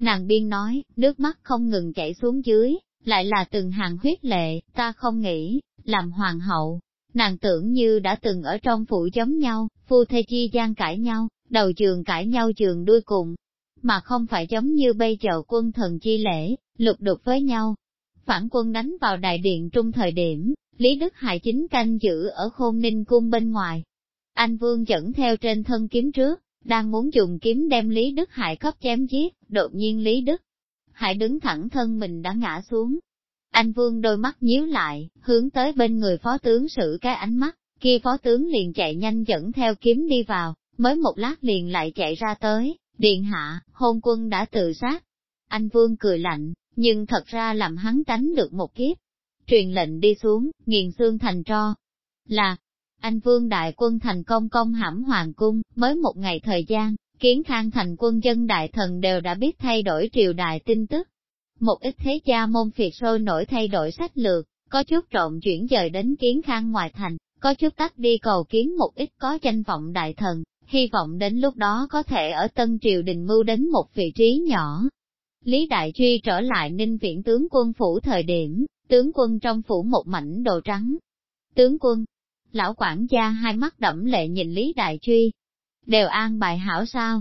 Nàng biên nói, nước mắt không ngừng chảy xuống dưới, lại là từng hàng huyết lệ, ta không nghĩ, làm hoàng hậu. Nàng tưởng như đã từng ở trong phủ giống nhau, phu thê chi gian cãi nhau, đầu trường cãi nhau trường đuôi cùng, mà không phải giống như bây giờ quân thần chi lễ, lục đục với nhau. Phản quân đánh vào đại điện trung thời điểm, Lý Đức Hải chính canh giữ ở khôn ninh cung bên ngoài. Anh Vương dẫn theo trên thân kiếm trước, đang muốn dùng kiếm đem Lý Đức Hải cấp chém giết, đột nhiên Lý Đức Hải đứng thẳng thân mình đã ngã xuống. Anh Vương đôi mắt nhíu lại, hướng tới bên người phó tướng sử cái ánh mắt, kia phó tướng liền chạy nhanh dẫn theo kiếm đi vào, mới một lát liền lại chạy ra tới, điện hạ, hôn quân đã tự sát. Anh Vương cười lạnh, nhưng thật ra làm hắn tránh được một kiếp. Truyền lệnh đi xuống, nghiền xương thành tro. Là, anh Vương đại quân thành công công hãm hoàng cung, mới một ngày thời gian, kiến khang thành quân dân đại thần đều đã biết thay đổi triều đại tin tức. Một ít thế gia môn phiệt sôi nổi thay đổi sách lược, có chút trộn chuyển dời đến kiến khang ngoài thành, có chút tắt đi cầu kiến một ít có danh vọng đại thần, hy vọng đến lúc đó có thể ở tân triều đình mưu đến một vị trí nhỏ. Lý Đại Truy trở lại ninh viện tướng quân phủ thời điểm, tướng quân trong phủ một mảnh đồ trắng. Tướng quân, lão quản gia hai mắt đẫm lệ nhìn Lý Đại Truy, đều an bài hảo sao.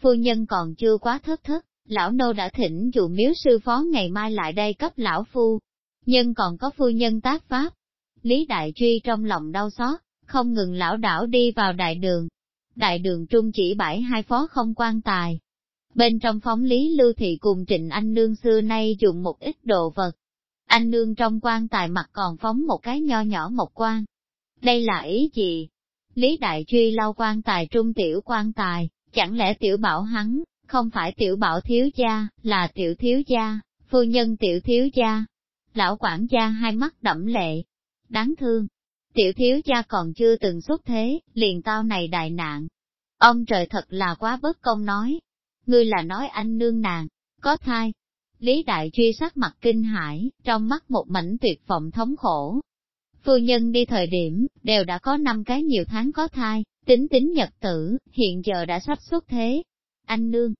Phu nhân còn chưa quá thất thất, lão nô đã thỉnh dụ miếu sư phó ngày mai lại đây cấp lão phu, nhưng còn có phu nhân tác pháp. Lý Đại Truy trong lòng đau xót, không ngừng lão đảo đi vào đại đường. Đại đường trung chỉ bãi hai phó không quan tài. Bên trong phóng Lý Lưu Thị cùng Trịnh Anh Nương xưa nay dùng một ít đồ vật. Anh Nương trong quan tài mặt còn phóng một cái nho nhỏ một quan. Đây là ý gì? Lý Đại Truy lau quan tài trung tiểu quan tài, chẳng lẽ tiểu bảo hắn, không phải tiểu bảo thiếu gia, là tiểu thiếu gia, phu nhân tiểu thiếu gia. Lão quản gia hai mắt đẫm lệ, đáng thương. Tiểu thiếu gia còn chưa từng xuất thế, liền tao này đại nạn. Ông trời thật là quá bất công nói. Ngươi là nói anh nương nàng, có thai. Lý Đại Truy sắc mặt kinh hãi, trong mắt một mảnh tuyệt vọng thống khổ, Phu nhân đi thời điểm, đều đã có năm cái nhiều tháng có thai, tính tính nhật tử, hiện giờ đã sắp xuất thế. Anh nương.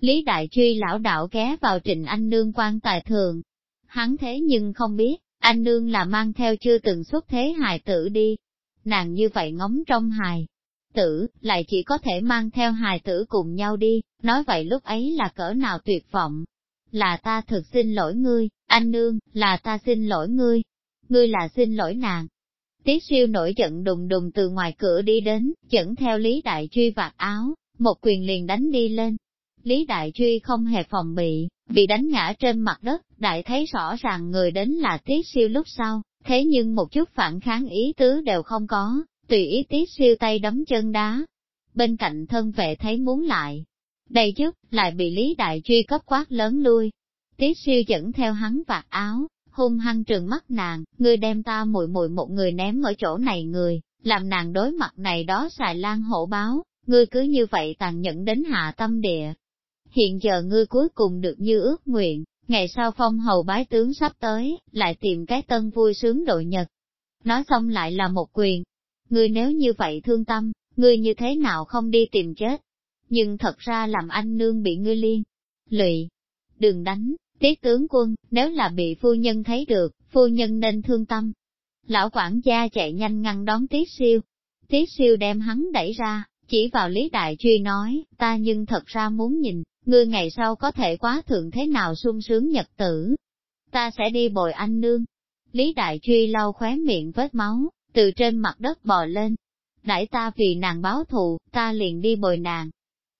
Lý Đại Truy lão đạo ghé vào trịnh anh nương quan tài thường. Hắn thế nhưng không biết, anh nương là mang theo chưa từng xuất thế hài tử đi. Nàng như vậy ngóng trong hài tử, lại chỉ có thể mang theo hài tử cùng nhau đi, nói vậy lúc ấy là cỡ nào tuyệt vọng. Là ta thực xin lỗi ngươi, anh nương, là ta xin lỗi ngươi, ngươi là xin lỗi nàng. Tiết siêu nổi giận đùng đùng từ ngoài cửa đi đến, dẫn theo Lý Đại Truy vạt áo, một quyền liền đánh đi lên. Lý Đại Truy không hề phòng bị, bị đánh ngã trên mặt đất, đại thấy rõ ràng người đến là Tiết siêu lúc sau, thế nhưng một chút phản kháng ý tứ đều không có, tùy ý Tiết siêu tay đấm chân đá. Bên cạnh thân vệ thấy muốn lại, đây chút, lại bị Lý Đại Truy cấp quát lớn lui. Tiết siêu dẫn theo hắn vạt áo, hung hăng trừng mắt nàng, ngươi đem ta muội muội một người ném ở chỗ này người, làm nàng đối mặt này đó xài lan hổ báo, ngươi cứ như vậy tàn nhẫn đến hạ tâm địa. Hiện giờ ngươi cuối cùng được như ước nguyện, ngày sau phong hầu bái tướng sắp tới, lại tìm cái tân vui sướng đội nhật. Nói xong lại là một quyền. Ngươi nếu như vậy thương tâm, ngươi như thế nào không đi tìm chết? Nhưng thật ra làm anh nương bị ngươi liên. Lụy, đừng đánh, Tiết tướng quân, nếu là bị phu nhân thấy được, phu nhân nên thương tâm. Lão quản gia chạy nhanh ngăn đón Tiết siêu. Tiết siêu đem hắn đẩy ra, chỉ vào Lý Đại Truy nói, ta nhưng thật ra muốn nhìn, ngươi ngày sau có thể quá thượng thế nào sung sướng nhật tử. Ta sẽ đi bồi anh nương. Lý Đại Truy lau khóe miệng vết máu, từ trên mặt đất bò lên. Đãi ta vì nàng báo thù, ta liền đi bồi nàng.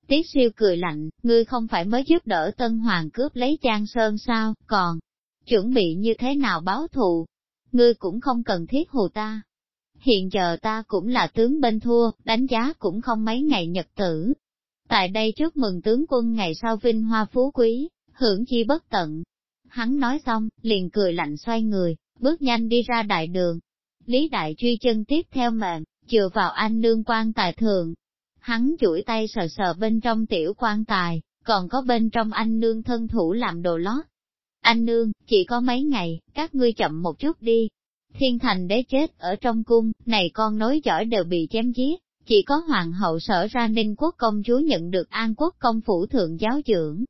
Tiết siêu cười lạnh, ngươi không phải mới giúp đỡ Tân Hoàng cướp lấy Trang Sơn sao, còn chuẩn bị như thế nào báo thù? Ngươi cũng không cần thiết hù ta. Hiện giờ ta cũng là tướng bên thua, đánh giá cũng không mấy ngày nhật tử. Tại đây chúc mừng tướng quân ngày sau vinh hoa phú quý, hưởng chi bất tận. Hắn nói xong, liền cười lạnh xoay người, bước nhanh đi ra đại đường. Lý Đại Truy chân tiếp theo mệnh, chừa vào anh nương quan tài thường, Hắn chuỗi tay sờ sờ bên trong tiểu quan tài, còn có bên trong anh nương thân thủ làm đồ lót. Anh nương, chỉ có mấy ngày, các ngươi chậm một chút đi. Thiên thành đế chết ở trong cung, này con nối giỏi đều bị chém giết, chỉ có hoàng hậu sở ra ninh quốc công chúa nhận được an quốc công phủ thượng giáo dưỡng.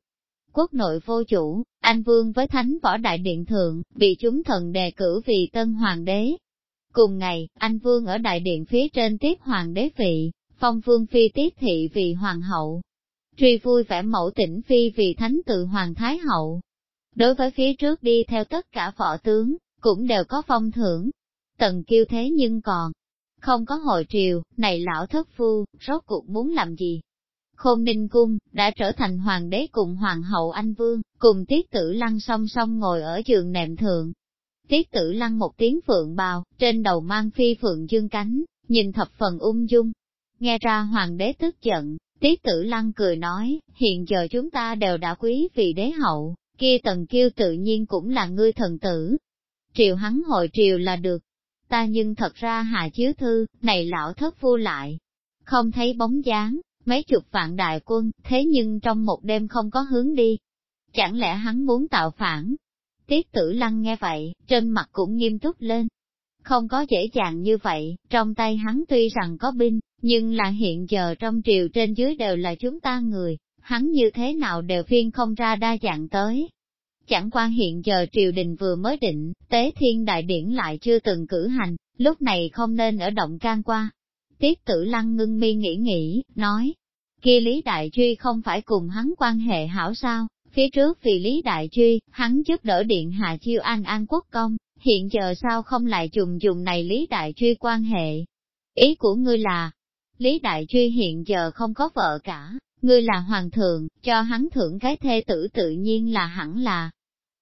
quốc nội vô chủ, anh vương với thánh võ đại điện thượng, bị chúng thần đề cử vì tân hoàng đế. Cùng ngày, anh vương ở đại điện phía trên tiếp hoàng đế vị, phong vương phi tiết thị vì hoàng hậu. Truy vui vẻ mẫu tỉnh phi vì thánh tự hoàng thái hậu. Đối với phía trước đi theo tất cả võ tướng, cũng đều có phong thưởng. Tần kiêu thế nhưng còn, không có hội triều, này lão thất phu, rốt cuộc muốn làm gì? Khôn Ninh Cung, đã trở thành hoàng đế cùng hoàng hậu anh vương, cùng tiết tử lăng song song ngồi ở giường nệm thượng. Tiết tử lăng một tiếng phượng bào, trên đầu mang phi phượng dương cánh, nhìn thập phần ung dung. Nghe ra hoàng đế tức giận, tiết tử lăng cười nói, hiện giờ chúng ta đều đã quý vì đế hậu, kia tần kiêu tự nhiên cũng là ngươi thần tử. Triều hắn hội triều là được. Ta nhưng thật ra hạ chiếu thư, này lão thất phu lại. Không thấy bóng dáng, mấy chục vạn đại quân, thế nhưng trong một đêm không có hướng đi. Chẳng lẽ hắn muốn tạo phản? Tiết tử lăng nghe vậy, trên mặt cũng nghiêm túc lên. Không có dễ dàng như vậy, trong tay hắn tuy rằng có binh, nhưng là hiện giờ trong triều trên dưới đều là chúng ta người, hắn như thế nào đều phiên không ra đa dạng tới. Chẳng qua hiện giờ triều đình vừa mới định, tế thiên đại điển lại chưa từng cử hành, lúc này không nên ở động can qua, Tiết tử lăng ngưng mi nghĩ nghĩ, nói, kia Lý Đại Truy không phải cùng hắn quan hệ hảo sao, phía trước vì Lý Đại Truy, hắn giúp đỡ điện hạ chiêu an an quốc công, hiện giờ sao không lại dùng dùng này Lý Đại Truy quan hệ. Ý của ngươi là, Lý Đại Truy hiện giờ không có vợ cả, ngươi là hoàng thượng, cho hắn thưởng cái thê tử tự nhiên là hẳn là.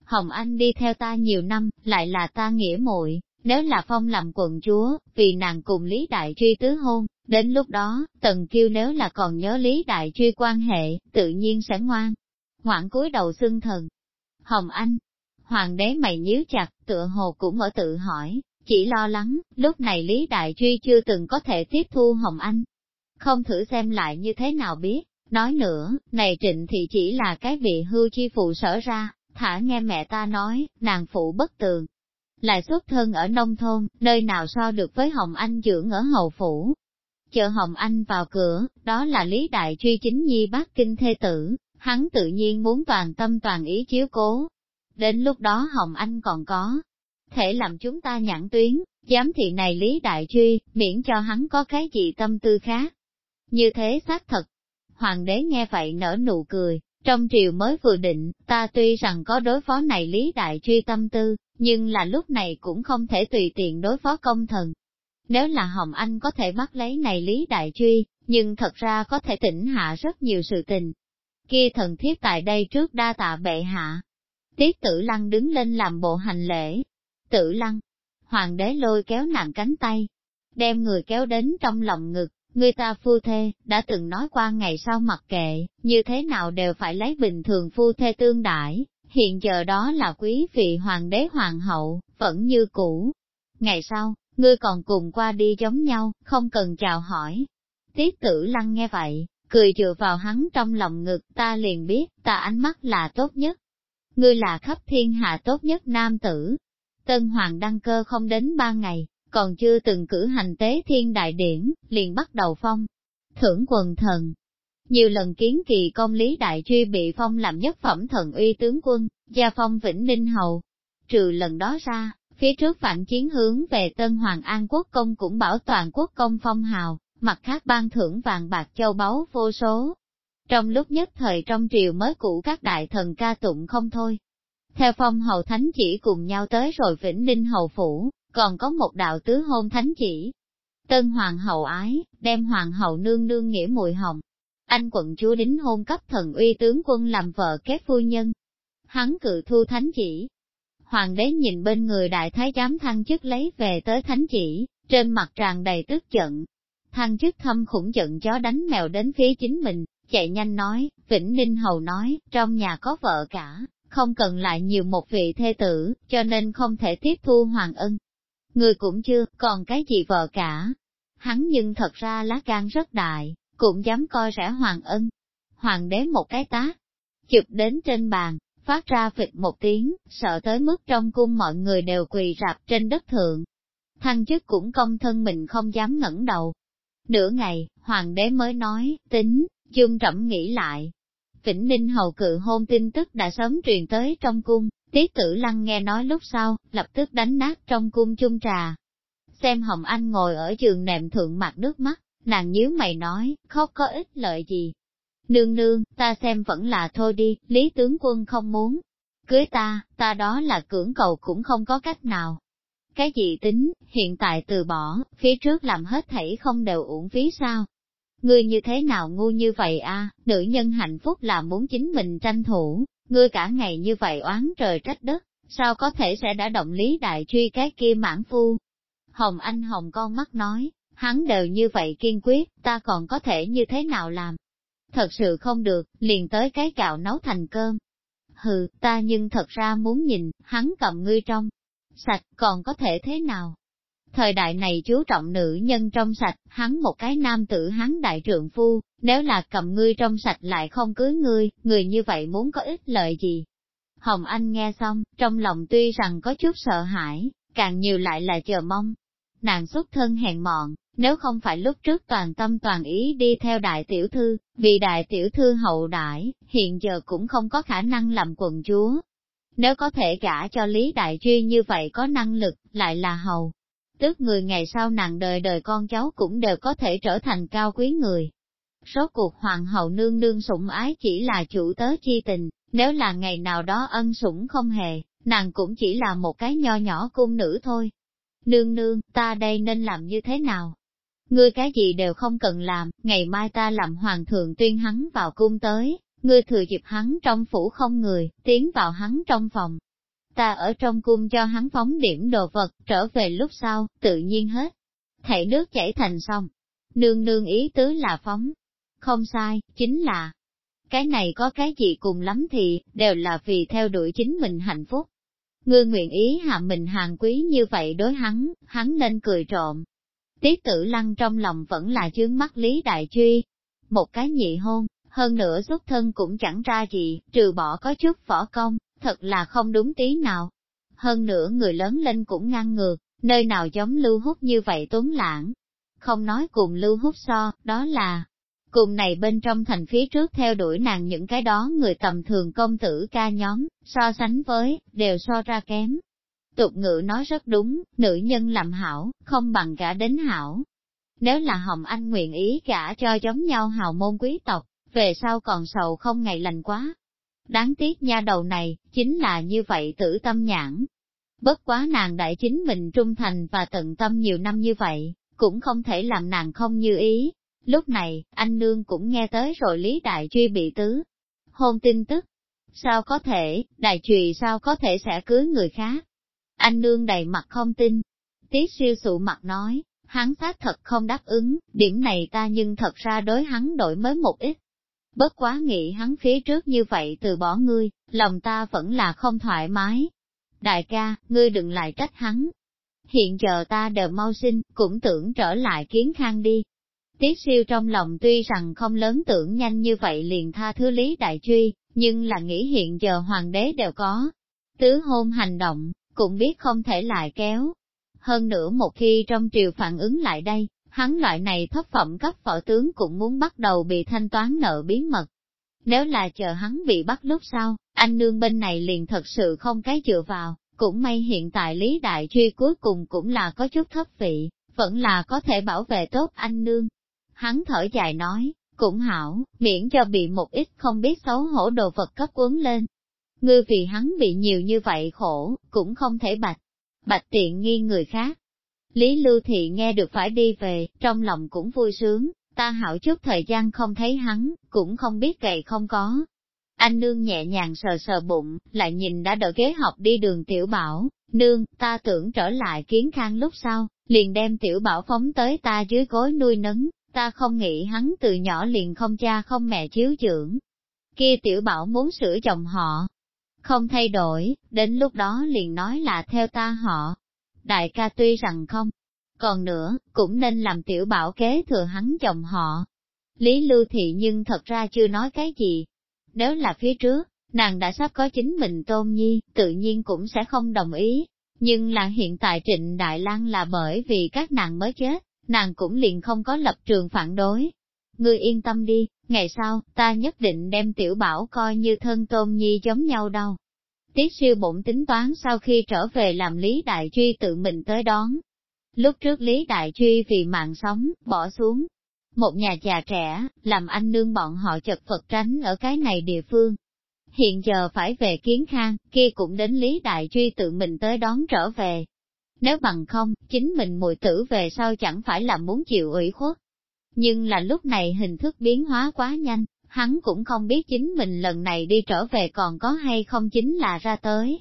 Hồng Anh đi theo ta nhiều năm, lại là ta nghĩa muội nếu là phong làm quận chúa, vì nàng cùng Lý Đại Truy tứ hôn, đến lúc đó, Tần Kiêu nếu là còn nhớ Lý Đại Truy quan hệ, tự nhiên sẽ ngoan. Hoảng cúi đầu xưng thần. Hồng Anh, hoàng đế mày nhíu chặt, tựa hồ cũng ở tự hỏi, chỉ lo lắng, lúc này Lý Đại Truy chưa từng có thể tiếp thu Hồng Anh. Không thử xem lại như thế nào biết, nói nữa, này trịnh thì chỉ là cái vị hưu chi phụ sở ra, thả nghe mẹ ta nói, nàng phụ bất tường, lại xuất thân ở nông thôn, nơi nào so được với Hồng Anh dưỡng ở hầu phủ. Chờ Hồng Anh vào cửa, đó là Lý Đại Truy chính nhi bác kinh thê tử, hắn tự nhiên muốn toàn tâm toàn ý chiếu cố. Đến lúc đó Hồng Anh còn có, thể làm chúng ta nhãn tuyến, giám thị này Lý Đại Truy, miễn cho hắn có cái gì tâm tư khác. Như thế xác thật. Hoàng đế nghe vậy nở nụ cười, trong triều mới vừa định, ta tuy rằng có đối phó này Lý Đại Truy tâm tư, nhưng là lúc này cũng không thể tùy tiện đối phó công thần. Nếu là Hồng Anh có thể bắt lấy này Lý Đại Truy, nhưng thật ra có thể tỉnh hạ rất nhiều sự tình. Kia thần thiếp tại đây trước đa tạ bệ hạ. Tiết tử lăng đứng lên làm bộ hành lễ. Tử lăng, hoàng đế lôi kéo nàng cánh tay, đem người kéo đến trong lòng ngực, người ta phu thê, đã từng nói qua ngày sau mặc kệ, như thế nào đều phải lấy bình thường phu thê tương đãi hiện giờ đó là quý vị hoàng đế hoàng hậu, vẫn như cũ. Ngày sau, ngươi còn cùng qua đi giống nhau, không cần chào hỏi. Tiết tử lăng nghe vậy, cười dựa vào hắn trong lòng ngực ta liền biết ta ánh mắt là tốt nhất. Ngươi là khắp thiên hạ tốt nhất nam tử. Tân hoàng đăng cơ không đến ba ngày, còn chưa từng cử hành tế thiên đại điển, liền bắt đầu phong. Thưởng quần thần, nhiều lần kiến kỳ công lý đại truy bị phong làm nhất phẩm thần uy tướng quân, gia phong vĩnh ninh hầu. Trừ lần đó ra, phía trước phản chiến hướng về Tân Hoàng An Quốc công cũng bảo toàn quốc công phong hào, mặt khác ban thưởng vàng bạc châu báu vô số. Trong lúc nhất thời trong triều mới cũ các đại thần ca tụng không thôi. Theo phong hầu thánh chỉ cùng nhau tới rồi vĩnh ninh hầu phủ, còn có một đạo tứ hôn thánh chỉ. Tân hoàng hậu ái, đem hoàng hậu nương nương nghĩa mùi hồng, anh quận chúa đính hôn cấp thần uy tướng quân làm vợ kết phu nhân. Hắn cự thu thánh chỉ. Hoàng đế nhìn bên người đại thái giám thăng chức lấy về tới thánh chỉ, trên mặt tràn đầy tức giận. Thăng chức thâm khủng giận chó đánh mèo đến phía chính mình, chạy nhanh nói, Vĩnh Ninh Hầu nói, trong nhà có vợ cả, không cần lại nhiều một vị thê tử, cho nên không thể tiếp thu hoàng ân. Người cũng chưa, còn cái gì vợ cả. Hắn nhưng thật ra lá gan rất đại, cũng dám coi rẻ hoàng ân. Hoàng đế một cái tá, chụp đến trên bàn, phát ra phịch một tiếng, sợ tới mức trong cung mọi người đều quỳ rạp trên đất thượng. Thăng chức cũng công thân mình không dám ngẩng đầu. Nửa ngày, hoàng đế mới nói, tính, chung trẫm nghĩ lại. Vĩnh Ninh hầu cự hôn tin tức đã sớm truyền tới trong cung, tiết tử lăng nghe nói lúc sau, lập tức đánh nát trong cung chung trà. Xem Hồng Anh ngồi ở giường nệm thượng mặt nước mắt, nàng nhíu mày nói, khóc có ích lợi gì. Nương nương, ta xem vẫn là thôi đi, lý tướng quân không muốn. Cưới ta, ta đó là cưỡng cầu cũng không có cách nào. Cái gì tính, hiện tại từ bỏ, phía trước làm hết thảy không đều uổng phí sao? Ngươi như thế nào ngu như vậy a? nữ nhân hạnh phúc là muốn chính mình tranh thủ, ngươi cả ngày như vậy oán trời trách đất, sao có thể sẽ đã động lý đại truy cái kia mãn phu? Hồng Anh Hồng con mắt nói, hắn đều như vậy kiên quyết, ta còn có thể như thế nào làm? Thật sự không được, liền tới cái gạo nấu thành cơm. Hừ, ta nhưng thật ra muốn nhìn, hắn cầm ngươi trong, sạch còn có thể thế nào? Thời đại này chú trọng nữ nhân trong sạch, hắn một cái nam tử hắn đại trượng phu, nếu là cầm ngươi trong sạch lại không cưới ngươi, người như vậy muốn có ích lợi gì? Hồng Anh nghe xong, trong lòng tuy rằng có chút sợ hãi, càng nhiều lại là chờ mong. Nàng xuất thân hèn mọn, nếu không phải lúc trước toàn tâm toàn ý đi theo đại tiểu thư, vì đại tiểu thư hậu đại, hiện giờ cũng không có khả năng làm quần chúa. Nếu có thể gả cho Lý Đại Truy như vậy có năng lực, lại là hầu, tức người ngày sau nàng đời đời con cháu cũng đều có thể trở thành cao quý người. Số cuộc hoàng hậu nương nương sủng ái chỉ là chủ tớ chi tình, nếu là ngày nào đó ân sủng không hề, nàng cũng chỉ là một cái nho nhỏ cung nữ thôi. Nương nương, ta đây nên làm như thế nào? Ngươi cái gì đều không cần làm, ngày mai ta làm hoàng thượng tuyên hắn vào cung tới, ngươi thừa dịp hắn trong phủ không người, tiến vào hắn trong phòng, ta ở trong cung cho hắn phóng điểm đồ vật, trở về lúc sau, tự nhiên hết. Thảy nước chảy thành sông. Nương nương ý tứ là phóng. Không sai, chính là, cái này có cái gì cùng lắm thì, đều là vì theo đuổi chính mình hạnh phúc. Ngươi nguyện ý hạ mình hàng quý như vậy đối hắn, hắn nên cười trộm. Tiết tử lăng trong lòng vẫn là chướng mắt Lý Đại Truy. Một cái nhị hôn, hơn nữa xuất thân cũng chẳng ra gì, trừ bỏ có chút võ công, thật là không đúng tí nào. Hơn nữa người lớn lên cũng ngang ngược, nơi nào giống lưu hút như vậy tuấn lãng. Không nói cùng lưu hút so, đó là, cùng này bên trong thành phía trước theo đuổi nàng những cái đó người tầm thường công tử ca nhóm, so sánh với, đều so ra kém. Tục ngữ nói rất đúng, nữ nhân làm hảo, không bằng cả đến hảo. Nếu là Hồng Anh nguyện ý gả cho giống nhau hào môn quý tộc, về sau còn sầu không ngày lành quá, Đáng tiếc nha đầu này, chính là như vậy tử tâm nhãn. Bất quá nàng đại chính mình trung thành và tận tâm nhiều năm như vậy, cũng không thể làm nàng không như ý. Lúc này, anh nương cũng nghe tới rồi Lý Đại Truy bị tứ. Hôn tin tức. Sao có thể, đại trùy sao có thể sẽ cưới người khác? Anh nương đầy mặt không tin. Tiết siêu sụ mặt nói, hắn xác thật không đáp ứng, điểm này ta nhưng thật ra đối hắn đổi mới một ít bất quá nghĩ hắn phía trước như vậy từ bỏ ngươi, lòng ta vẫn là không thoải mái. Đại ca, ngươi đừng lại trách hắn. Hiện giờ ta đều mau sinh, cũng tưởng trở lại kiến khang đi. Tiết siêu trong lòng tuy rằng không lớn tưởng nhanh như vậy liền tha thứ lý đại truy, nhưng là nghĩ hiện giờ hoàng đế đều có. Tứ hôn hành động, cũng biết không thể lại kéo. Hơn nữa một khi trong triều phản ứng lại đây, hắn loại này thấp phẩm cấp võ tướng cũng muốn bắt đầu bị thanh toán nợ bí mật. Nếu là chờ hắn bị bắt lúc sau, anh nương bên này liền thật sự không cái dựa vào, cũng may hiện tại Lý Đại Truy cuối cùng cũng là có chút thấp vị, vẫn là có thể bảo vệ tốt anh nương. Hắn thở dài nói, cũng hảo, miễn cho bị một ít không biết xấu hổ đồ vật cấp cuốn lên. Ngươi vì hắn bị nhiều như vậy khổ, cũng không thể bạch, bạch tiện nghi người khác. Lý Lưu Thị nghe được phải đi về, trong lòng cũng vui sướng, ta hảo chút thời gian không thấy hắn, cũng không biết gầy không có. Anh nương nhẹ nhàng sờ sờ bụng, lại nhìn đã đợi ghế học đi đường tiểu bảo, nương, ta tưởng trở lại kiến khang lúc sau, liền đem tiểu bảo phóng tới ta dưới gối nuôi nấng, ta không nghĩ hắn từ nhỏ liền không cha không mẹ chiếu dưỡng. Kia tiểu bảo muốn sửa chồng họ, không thay đổi, đến lúc đó liền nói là theo ta họ, đại ca tuy rằng không, còn nữa, cũng nên làm tiểu bảo kế thừa hắn chồng họ. Lý Lưu Thị nhưng thật ra chưa nói cái gì. Nếu là phía trước, nàng đã sắp có chính mình tôn nhi, tự nhiên cũng sẽ không đồng ý. Nhưng là hiện tại Trịnh Đại Lang là bởi vì các nàng mới chết, nàng cũng liền không có lập trường phản đối. Ngươi yên tâm đi, Ngày sau, ta nhất định đem tiểu bảo coi như thân tôn nhi giống nhau đâu. Tiết siêu bụng tính toán sau khi trở về làm Lý Đại Truy tự mình tới đón. Lúc trước Lý Đại Truy vì mạng sống, bỏ xuống. Một nhà già trẻ, làm anh nương bọn họ chật vật tránh ở cái này địa phương. Hiện giờ phải về kiến khang, kia cũng đến Lý Đại Truy tự mình tới đón trở về. Nếu bằng không, chính mình mùi tử về sau chẳng phải là muốn chịu ủy khuất. Nhưng là lúc này hình thức biến hóa quá nhanh, hắn cũng không biết chính mình lần này đi trở về còn có hay không chính là ra tới.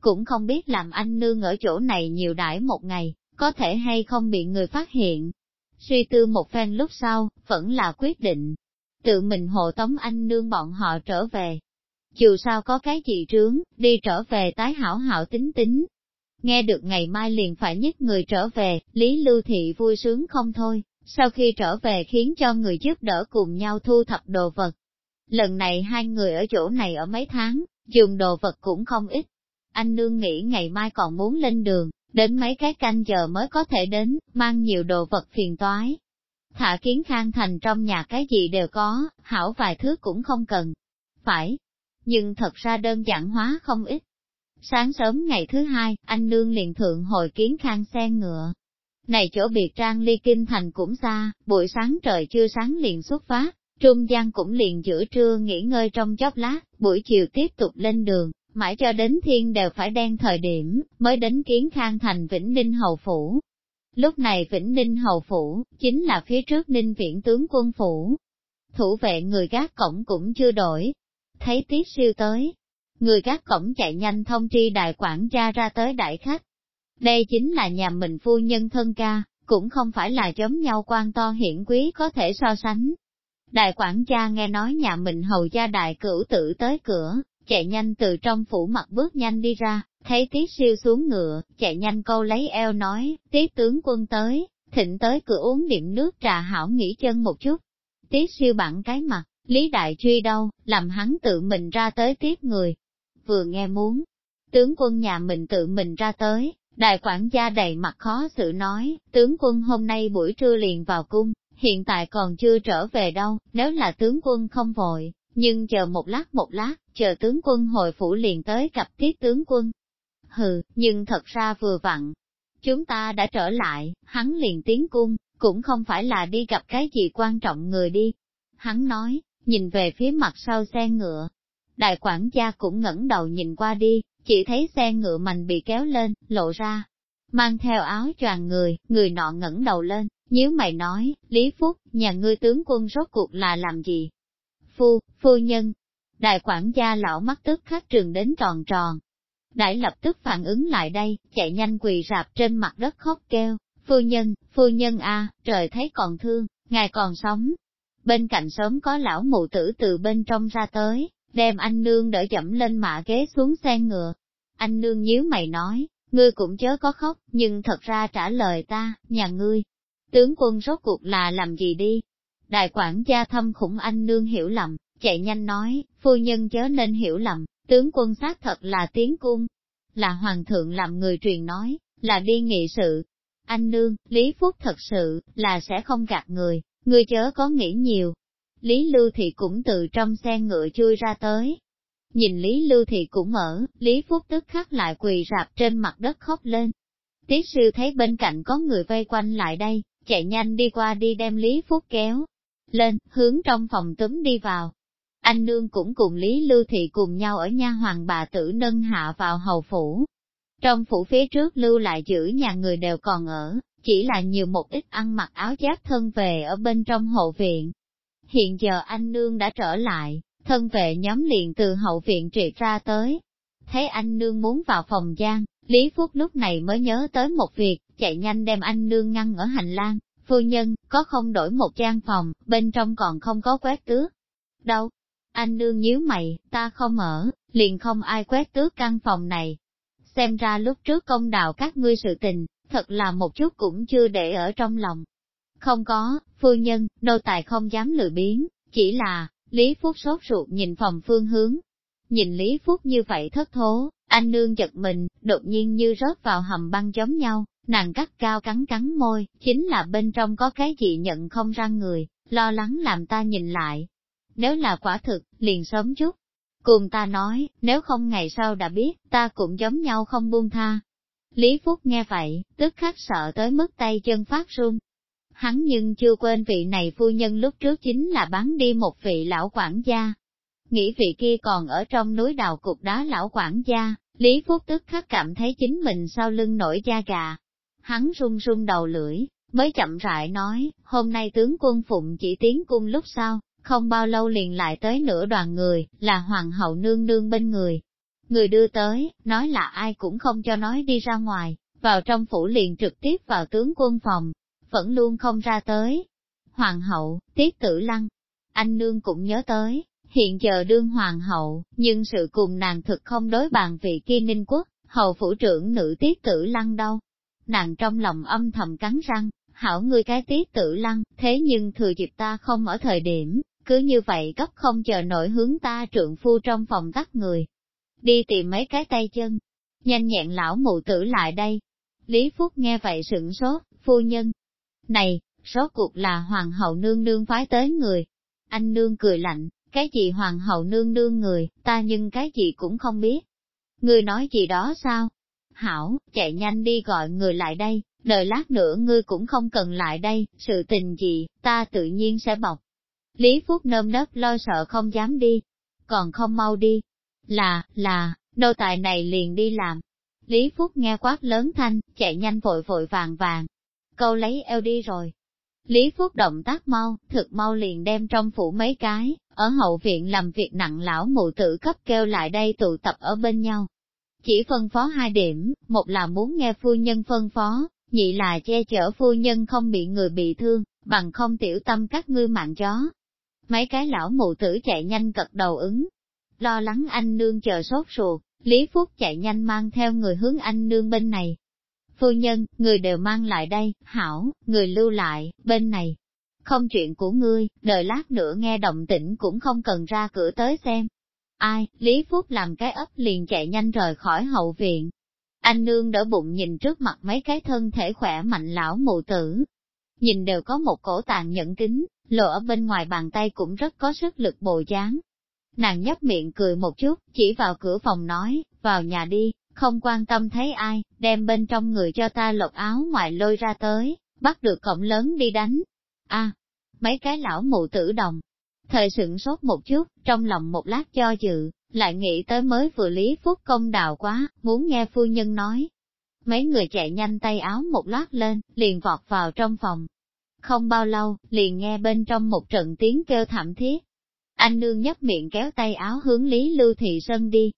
Cũng không biết làm anh nương ở chỗ này nhiều đãi một ngày, có thể hay không bị người phát hiện. Suy tư một phen lúc sau, vẫn là quyết định. Tự mình hộ tống anh nương bọn họ trở về. Dù sao có cái gì trướng, đi trở về tái hảo hảo tính tính. Nghe được ngày mai liền phải nhất người trở về, Lý Lưu Thị vui sướng không thôi sau khi trở về khiến cho người giúp đỡ cùng nhau thu thập đồ vật. Lần này hai người ở chỗ này ở mấy tháng, dùng đồ vật cũng không ít. Anh nương nghĩ ngày mai còn muốn lên đường, đến mấy cái canh giờ mới có thể đến, mang nhiều đồ vật phiền toái. Thả kiến khang thành trong nhà cái gì đều có, hảo vài thứ cũng không cần. Phải, nhưng thật ra đơn giản hóa không ít. Sáng sớm ngày thứ hai, anh nương liền thượng hồi kiến khang xe ngựa, này chỗ biệt trang ly kinh thành cũng xa, buổi sáng trời chưa sáng liền xuất phát, trung gian cũng liền giữa trưa nghỉ ngơi trong chốc lát, buổi chiều tiếp tục lên đường, mãi cho đến thiên đều phải đen thời điểm, mới đến kiến khang thành Vĩnh Ninh Hầu Phủ. Lúc này Vĩnh Ninh Hầu Phủ, chính là phía trước Ninh Viễn Tướng Quân Phủ. Thủ vệ người gác cổng cũng chưa đổi. Thấy tiết siêu tới, người gác cổng chạy nhanh thông tri đại quản gia ra tới đại khách, đây chính là nhà mình phu nhân thân ca, cũng không phải là giống nhau quan to hiển quý có thể so sánh. Đại quản gia nghe nói nhà mình hầu gia đại cửu tử tới cửa, chạy nhanh từ trong phủ mặt bước nhanh đi ra, thấy tiết siêu xuống ngựa, chạy nhanh câu lấy eo nói, tiết tướng quân tới, thịnh tới cửa uống điểm nước trà hảo nghỉ chân một chút. Tiết siêu bản cái mặt, Lý Đại Truy đâu, làm hắn tự mình ra tới tiếp người. Vừa nghe muốn, tướng quân nhà mình tự mình ra tới, Đại quản gia đầy mặt khó xử nói, tướng quân hôm nay buổi trưa liền vào cung, hiện tại còn chưa trở về đâu, nếu là tướng quân không vội, nhưng chờ một lát một lát, chờ tướng quân hồi phủ liền tới gặp tiết tướng quân. Hừ, nhưng thật ra vừa vặn, chúng ta đã trở lại, hắn liền tiến cung, cũng không phải là đi gặp cái gì quan trọng người đi. Hắn nói, nhìn về phía mặt sau xe ngựa. Đại quản gia cũng ngẩng đầu nhìn qua đi, chỉ thấy xe ngựa mạnh bị kéo lên, lộ ra, mang theo áo choàng người, người nọ ngẩng đầu lên, nhíu mày nói, Lý Phúc, nhà ngươi tướng quân rốt cuộc là làm gì? Phu, phu nhân, đại quản gia lão mắt tức khắc trường đến tròn tròn. Đại lập tức phản ứng lại đây, chạy nhanh quỳ rạp trên mặt đất khóc kêu, phu nhân, phu nhân a, trời thấy còn thương, ngài còn sống. Bên cạnh sớm có lão mụ tử từ bên trong ra tới, đem anh nương đỡ chậm lên mạ ghế xuống xe ngựa. Anh nương nhíu mày nói, ngươi cũng chớ có khóc, nhưng thật ra trả lời ta, nhà ngươi. Tướng quân rốt cuộc là làm gì đi? Đại quản gia thâm khủng anh nương hiểu lầm, chạy nhanh nói, phu nhân chớ nên hiểu lầm, tướng quân xác thật là tiến cung. Là hoàng thượng làm người truyền nói, là đi nghị sự. Anh nương, Lý Phúc thật sự, là sẽ không gạt người, ngươi chớ có nghĩ nhiều, Lý Lưu Thị cũng từ trong xe ngựa chui ra tới. Nhìn Lý Lưu Thị cũng ở, Lý Phúc tức khắc lại quỳ rạp trên mặt đất khóc lên. Tiết sư thấy bên cạnh có người vây quanh lại đây, chạy nhanh đi qua đi đem Lý Phúc kéo lên, hướng trong phòng túm đi vào. Anh nương cũng cùng Lý Lưu Thị cùng nhau ở nha hoàng bà tử nâng hạ vào hầu phủ. Trong phủ phía trước lưu lại giữ nhà người đều còn ở, chỉ là nhiều một ít ăn mặc áo giáp thân về ở bên trong hộ viện, hiện giờ anh nương đã trở lại, thân vệ nhóm liền từ hậu viện triệt ra tới. Thấy anh nương muốn vào phòng gian, Lý Phúc lúc này mới nhớ tới một việc, chạy nhanh đem anh nương ngăn ở hành lang, phu nhân, có không đổi một gian phòng, bên trong còn không có quét tước. Đâu? Anh nương nhíu mày, ta không ở, liền không ai quét tước căn phòng này. Xem ra lúc trước công đạo các ngươi sự tình, thật là một chút cũng chưa để ở trong lòng. Không có, phu nhân, nô tài không dám lười biến, chỉ là, Lý Phúc sốt ruột nhìn phòng phương hướng. Nhìn Lý Phúc như vậy thất thố, anh nương giật mình, đột nhiên như rớt vào hầm băng giống nhau, nàng cắt cao cắn cắn môi, chính là bên trong có cái gì nhận không ra người, lo lắng làm ta nhìn lại. nếu là quả thực, liền sớm chút. Cùng ta nói, nếu không ngày sau đã biết, ta cũng giống nhau không buông tha. Lý Phúc nghe vậy, tức khắc sợ tới mức tay chân phát run. Hắn nhưng chưa quên vị này phu nhân lúc trước chính là bán đi một vị lão quản gia. Nghĩ vị kia còn ở trong núi đào cục đá lão quản gia, Lý Phúc tức khắc cảm thấy chính mình sau lưng nổi da gà. Hắn run run đầu lưỡi, mới chậm rãi nói, hôm nay tướng quân phụng chỉ tiến cung lúc sau, không bao lâu liền lại tới nửa đoàn người, là hoàng hậu nương nương bên người. Người đưa tới, nói là ai cũng không cho nói đi ra ngoài, vào trong phủ liền trực tiếp vào tướng quân phòng, vẫn luôn không ra tới. Hoàng hậu, tiết tử lăng, anh nương cũng nhớ tới, hiện giờ đương hoàng hậu, nhưng sự cùng nàng thực không đối bàn vị kia ninh quốc, hầu phủ trưởng nữ tiết tử lăng đâu. Nàng trong lòng âm thầm cắn răng, hảo ngươi cái tiết tử lăng, thế nhưng thừa dịp ta không ở thời điểm, cứ như vậy cấp không chờ nổi hướng ta trượng phu trong phòng tắt người. Đi tìm mấy cái tay chân, nhanh nhẹn lão mụ tử lại đây. Lý Phúc nghe vậy sửng sốt, phu nhân. Này, số cuộc là hoàng hậu nương nương phái tới người. Anh nương cười lạnh, cái gì hoàng hậu nương nương người, ta nhưng cái gì cũng không biết. Ngươi nói gì đó sao? Hảo, chạy nhanh đi gọi người lại đây, đợi lát nữa ngươi cũng không cần lại đây, sự tình gì, ta tự nhiên sẽ bọc. Lý Phúc nơm nớp lo sợ không dám đi, còn không mau đi. Là, là, nô tài này liền đi làm. Lý Phúc nghe quát lớn thanh, chạy nhanh vội vội vàng vàng. Câu lấy eo đi rồi. Lý Phúc động tác mau, thực mau liền đem trong phủ mấy cái, ở hậu viện làm việc nặng lão mụ tử cấp kêu lại đây tụ tập ở bên nhau. Chỉ phân phó hai điểm, một là muốn nghe phu nhân phân phó, nhị là che chở phu nhân không bị người bị thương, bằng không tiểu tâm các ngươi mạng chó. Mấy cái lão mụ tử chạy nhanh cật đầu ứng, lo lắng anh nương chờ sốt ruột, Lý Phúc chạy nhanh mang theo người hướng anh nương bên này. Phu nhân, người đều mang lại đây, hảo, người lưu lại, bên này. Không chuyện của ngươi, đợi lát nữa nghe động tĩnh cũng không cần ra cửa tới xem. Ai, Lý Phúc làm cái ấp liền chạy nhanh rời khỏi hậu viện, anh nương đỡ bụng nhìn trước mặt mấy cái thân thể khỏe mạnh lão mụ tử. Nhìn đều có một cổ tàn nhẫn kính, lộ ở bên ngoài bàn tay cũng rất có sức lực bồ dáng. Nàng nhấp miệng cười một chút, chỉ vào cửa phòng nói, vào nhà đi, không quan tâm thấy ai, đem bên trong người cho ta lột áo ngoài lôi ra tới, bắt được cổng lớn đi đánh. a mấy cái lão mụ tử đồng. Thời sửng sốt một chút, trong lòng một lát cho dự, lại nghĩ tới mới vừa Lý Phúc công đào quá, muốn nghe phu nhân nói. Mấy người chạy nhanh tay áo một lát lên, liền vọt vào trong phòng. Không bao lâu, liền nghe bên trong một trận tiếng kêu thảm thiết. Anh nương nhấp miệng kéo tay áo hướng Lý Lưu Thị Sơn đi.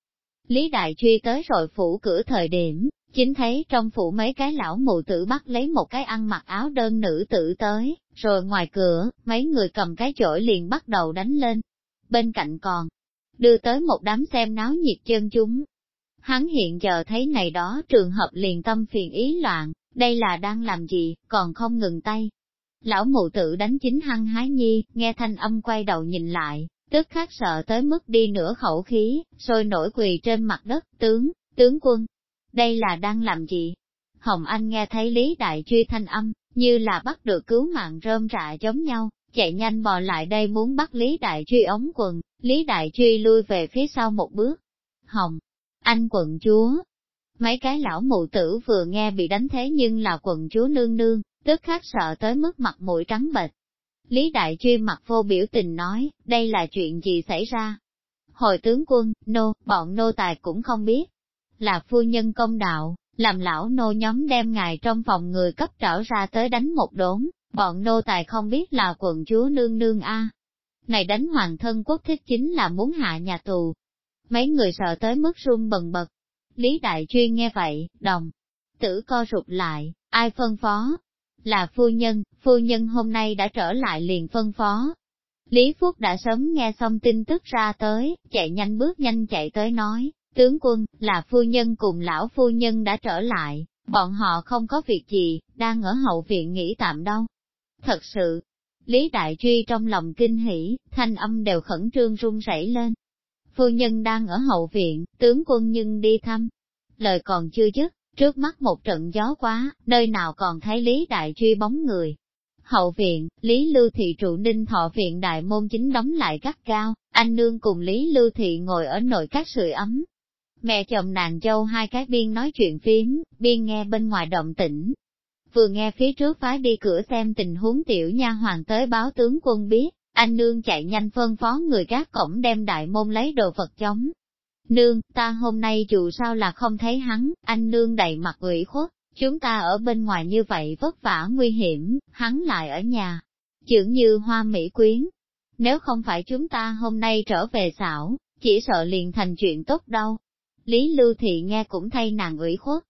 Lý Đại Truy tới rồi phủ cửa thời điểm, chính thấy trong phủ mấy cái lão mụ tử bắt lấy một cái ăn mặc áo đơn nữ tử tới, rồi ngoài cửa, mấy người cầm cái chổi liền bắt đầu đánh lên. Bên cạnh còn, đưa tới một đám xem náo nhiệt chân chúng. Hắn hiện giờ thấy này đó trường hợp liền tâm phiền ý loạn, đây là đang làm gì, còn không ngừng tay. Lão mụ tử đánh chính hăng hái nhi, nghe thanh âm quay đầu nhìn lại, tức khắc sợ tới mức đi nửa khẩu khí, sôi nổi quỳ trên mặt đất, tướng, tướng quân. Đây là đang làm gì? Hồng Anh nghe thấy Lý Đại Truy thanh âm, như là bắt được cứu mạng rơm rạ giống nhau, chạy nhanh bò lại đây muốn bắt Lý Đại Truy ống quần, Lý Đại Truy lui về phía sau một bước. Hồng, anh quận chúa. Mấy cái lão mụ tử vừa nghe bị đánh thế nhưng là quận chúa nương nương, tức khắc sợ tới mức mặt mũi trắng bệch. Lý Đại Chuyên mặt vô biểu tình nói, đây là chuyện gì xảy ra? Hồi tướng quân, nô, bọn nô tài cũng không biết. Là phu nhân công đạo, làm lão nô nhóm đem ngài trong phòng người cấp trở ra tới đánh một đốn, bọn nô tài không biết là quận chúa nương nương a. Này đánh hoàng thân quốc thích chính là muốn hạ nhà tù. Mấy người sợ tới mức run bần bật. Lý Đại Chuyên nghe vậy, đồng, tử co rụt lại, ai phân phó? Là phu nhân, phu nhân hôm nay đã trở lại liền phân phó. Lý Phúc đã sớm nghe xong tin tức ra tới, chạy nhanh bước nhanh chạy tới nói, tướng quân, là phu nhân cùng lão phu nhân đã trở lại, bọn họ không có việc gì, đang ở hậu viện nghỉ tạm đâu. Thật sự, Lý Đại Truy trong lòng kinh hỉ, thanh âm đều khẩn trương run rẩy lên. Phu nhân đang ở hậu viện, tướng quân nhưng đi thăm. Lời còn chưa dứt, trước mắt một trận gió quá, nơi nào còn thấy Lý Đại Truy bóng người. Hậu viện, Lý Lưu Thị trụ ninh thọ viện đại môn chính đóng lại gắt cao, anh nương cùng Lý Lưu Thị ngồi ở nội các sưởi ấm. Mẹ chồng nàng dâu hai cái biên nói chuyện phím, biên nghe bên ngoài động tĩnh. Vừa nghe phía trước phái đi cửa xem tình huống tiểu nha hoàng tới báo tướng quân biết, anh nương chạy nhanh phân phó người gác cổng đem đại môn lấy đồ vật chống. Nương, ta hôm nay dù sao là không thấy hắn, anh nương đầy mặt ủy khuất, chúng ta ở bên ngoài như vậy vất vả nguy hiểm, hắn lại ở nhà. Chưởng như hoa mỹ quyến. Nếu không phải chúng ta hôm nay trở về xảo, chỉ sợ liền thành chuyện tốt đâu. Lý Lưu Thị nghe cũng thay nàng ủy khuất.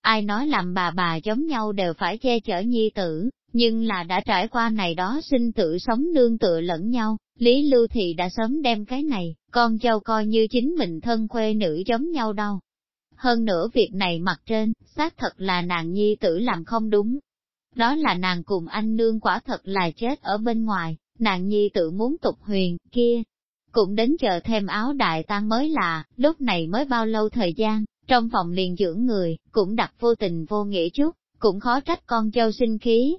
Ai nói làm bà bà giống nhau đều phải che chở nhi tử, nhưng là đã trải qua này đó sinh tự sống nương tựa lẫn nhau, Lý Lưu Thị đã sớm đem cái này, con châu coi như chính mình thân khuê nữ giống nhau đâu. Hơn nữa việc này mặt trên, xác thật là nàng nhi tử làm không đúng. Đó là nàng cùng anh nương quả thật là chết ở bên ngoài, nàng nhi tự muốn tục huyền, kia. Cũng đến chờ thêm áo đại tang mới là, lúc này mới bao lâu thời gian, trong phòng liền dưỡng người, cũng đặt vô tình vô nghĩa chút, cũng khó trách con châu sinh khí,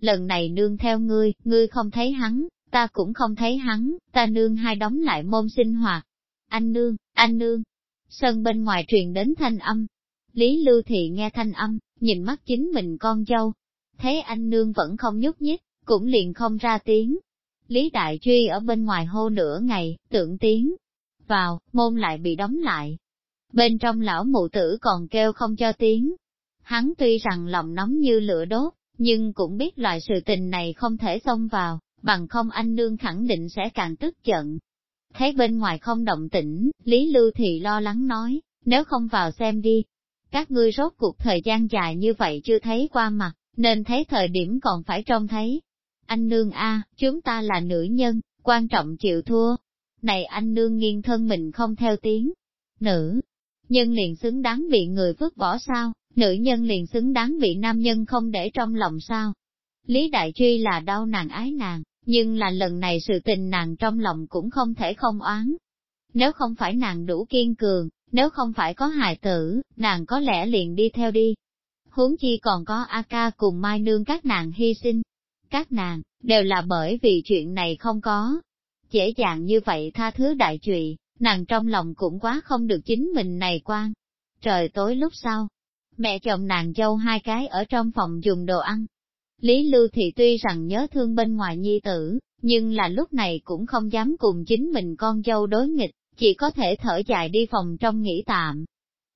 lần này nương theo ngươi, ngươi không thấy hắn, ta cũng không thấy hắn, ta nương hai đóng lại môn sinh hoạt. Anh nương, anh nương. Sân bên ngoài truyền đến thanh âm. Lý Lưu Thị nghe thanh âm, nhìn mắt chính mình con dâu. Thấy anh nương vẫn không nhúc nhích, cũng liền không ra tiếng. Lý Đại Truy ở bên ngoài hô nửa ngày, tưởng tiếng. Vào, môn lại bị đóng lại. Bên trong lão mụ tử còn kêu không cho tiếng. Hắn tuy rằng lòng nóng như lửa đốt, nhưng cũng biết loại sự tình này không thể xông vào, bằng không anh nương khẳng định sẽ càng tức giận. Thấy bên ngoài không động tĩnh, Lý Lưu thì lo lắng nói, nếu không vào xem đi. Các ngươi rốt cuộc thời gian dài như vậy chưa thấy qua mặt, nên thấy thời điểm còn phải trông thấy. Anh nương a, chúng ta là nữ nhân, quan trọng chịu thua. Này anh nương nghiêng thân mình không theo tiếng. Nữ, nhân liền xứng đáng bị người vứt bỏ sao? nữ nhân liền xứng đáng bị nam nhân không để trong lòng sao. Lý Đại Truy là đau nàng ái nàng, nhưng là lần này sự tình nàng trong lòng cũng không thể không oán. Nếu không phải nàng đủ kiên cường, nếu không phải có hài tử, nàng có lẽ liền đi theo đi. Huống chi còn có A ca cùng Mai Nương các nàng hy sinh. Các nàng, đều là bởi vì chuyện này không có. Dễ dàng như vậy tha thứ đại trụy, nàng trong lòng cũng quá không được chính mình này quan. Trời tối lúc sau, mẹ chồng nàng dâu hai cái ở trong phòng dùng đồ ăn. Lý Lưu Thị tuy rằng nhớ thương bên ngoài nhi tử, nhưng là lúc này cũng không dám cùng chính mình con dâu đối nghịch, chỉ có thể thở dài đi phòng trong nghỉ tạm.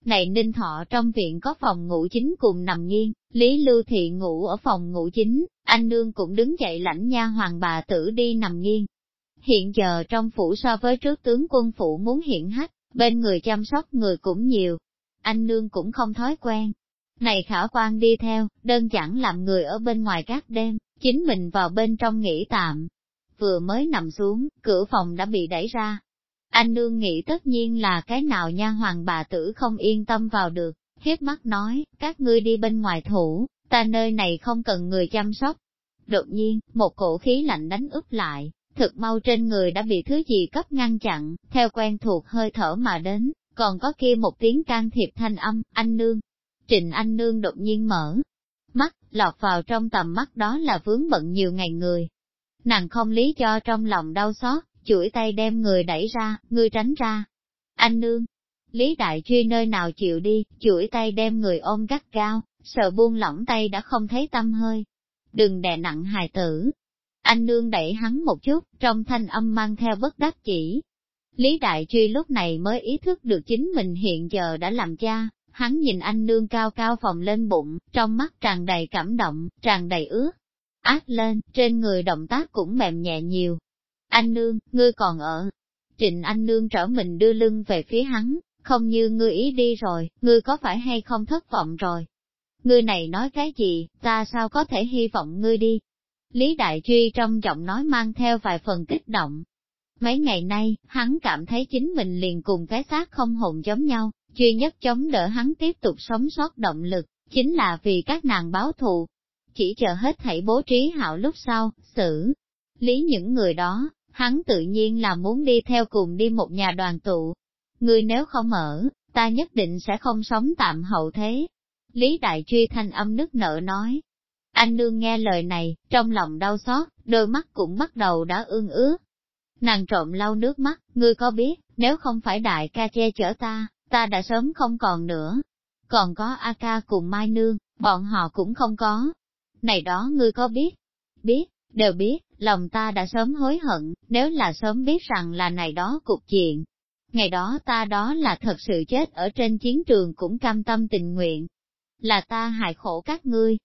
Này Ninh Thọ trong viện có phòng ngủ chính cùng nằm nghiêng, Lý Lưu Thị ngủ ở phòng ngủ chính, anh nương cũng đứng dậy lãnh nha hoàng bà tử đi nằm nghiêng. Hiện giờ trong phủ so với trước tướng quân phủ muốn hiện hách, bên người chăm sóc người cũng nhiều, anh nương cũng không thói quen. Này khả quan đi theo, đơn giản làm người ở bên ngoài các đêm, chính mình vào bên trong nghỉ tạm. Vừa mới nằm xuống, cửa phòng đã bị đẩy ra. Anh nương nghĩ tất nhiên là cái nào nha hoàng bà tử không yên tâm vào được, hiếp mắt nói, các ngươi đi bên ngoài thủ, ta nơi này không cần người chăm sóc. Đột nhiên, một cổ khí lạnh đánh úp lại, thực mau trên người đã bị thứ gì cấp ngăn chặn, theo quen thuộc hơi thở mà đến, còn có kia một tiếng can thiệp thanh âm, anh nương. Trịnh anh nương đột nhiên mở mắt, lọt vào trong tầm mắt đó là vướng bận nhiều ngày người. Nàng không lý cho trong lòng đau xót, chuỗi tay đem người đẩy ra, người tránh ra. Anh nương, Lý Đại Truy nơi nào chịu đi, chuỗi tay đem người ôm gắt gao, sợ buông lỏng tay đã không thấy tâm hơi. Đừng đè nặng hài tử. Anh nương đẩy hắn một chút, trong thanh âm mang theo bất đắc chỉ, Lý Đại Truy lúc này mới ý thức được chính mình hiện giờ đã làm cha, hắn nhìn anh nương cao cao phòng lên bụng, trong mắt tràn đầy cảm động, tràn đầy ướt. Ác lên, trên người động tác cũng mềm nhẹ nhiều. Anh nương, ngươi còn ở. Trịnh anh nương trở mình đưa lưng về phía hắn, không như ngươi ý đi rồi, ngươi có phải hay không thất vọng rồi? Ngươi này nói cái gì, ta sao có thể hy vọng ngươi đi? Lý Đại Truy trong giọng nói mang theo vài phần kích động, Mấy ngày nay, hắn cảm thấy chính mình liền cùng cái xác không hồn giống nhau, duy nhất chống đỡ hắn tiếp tục sống sót động lực, chính là vì các nàng báo thù. Chỉ chờ hết thảy bố trí hảo lúc sau, xử lý những người đó, hắn tự nhiên là muốn đi theo cùng đi một nhà đoàn tụ. Người nếu không ở, ta nhất định sẽ không sống tạm hậu thế. Lý Đại Truy thanh âm nức nở nói. Anh nương nghe lời này, trong lòng đau xót, đôi mắt cũng bắt đầu đã ương ứa. Nàng trộm lau nước mắt, ngươi có biết, nếu không phải đại ca che chở ta, ta đã sớm không còn nữa. Còn có A ca cùng Mai Nương, bọn họ cũng không có. Này đó ngươi có biết? Biết, đều biết, lòng ta đã sớm hối hận, nếu là sớm biết rằng là này đó cục chuyện. Ngày đó ta đó là thật sự chết ở trên chiến trường cũng cam tâm tình nguyện. Là ta hại khổ các ngươi.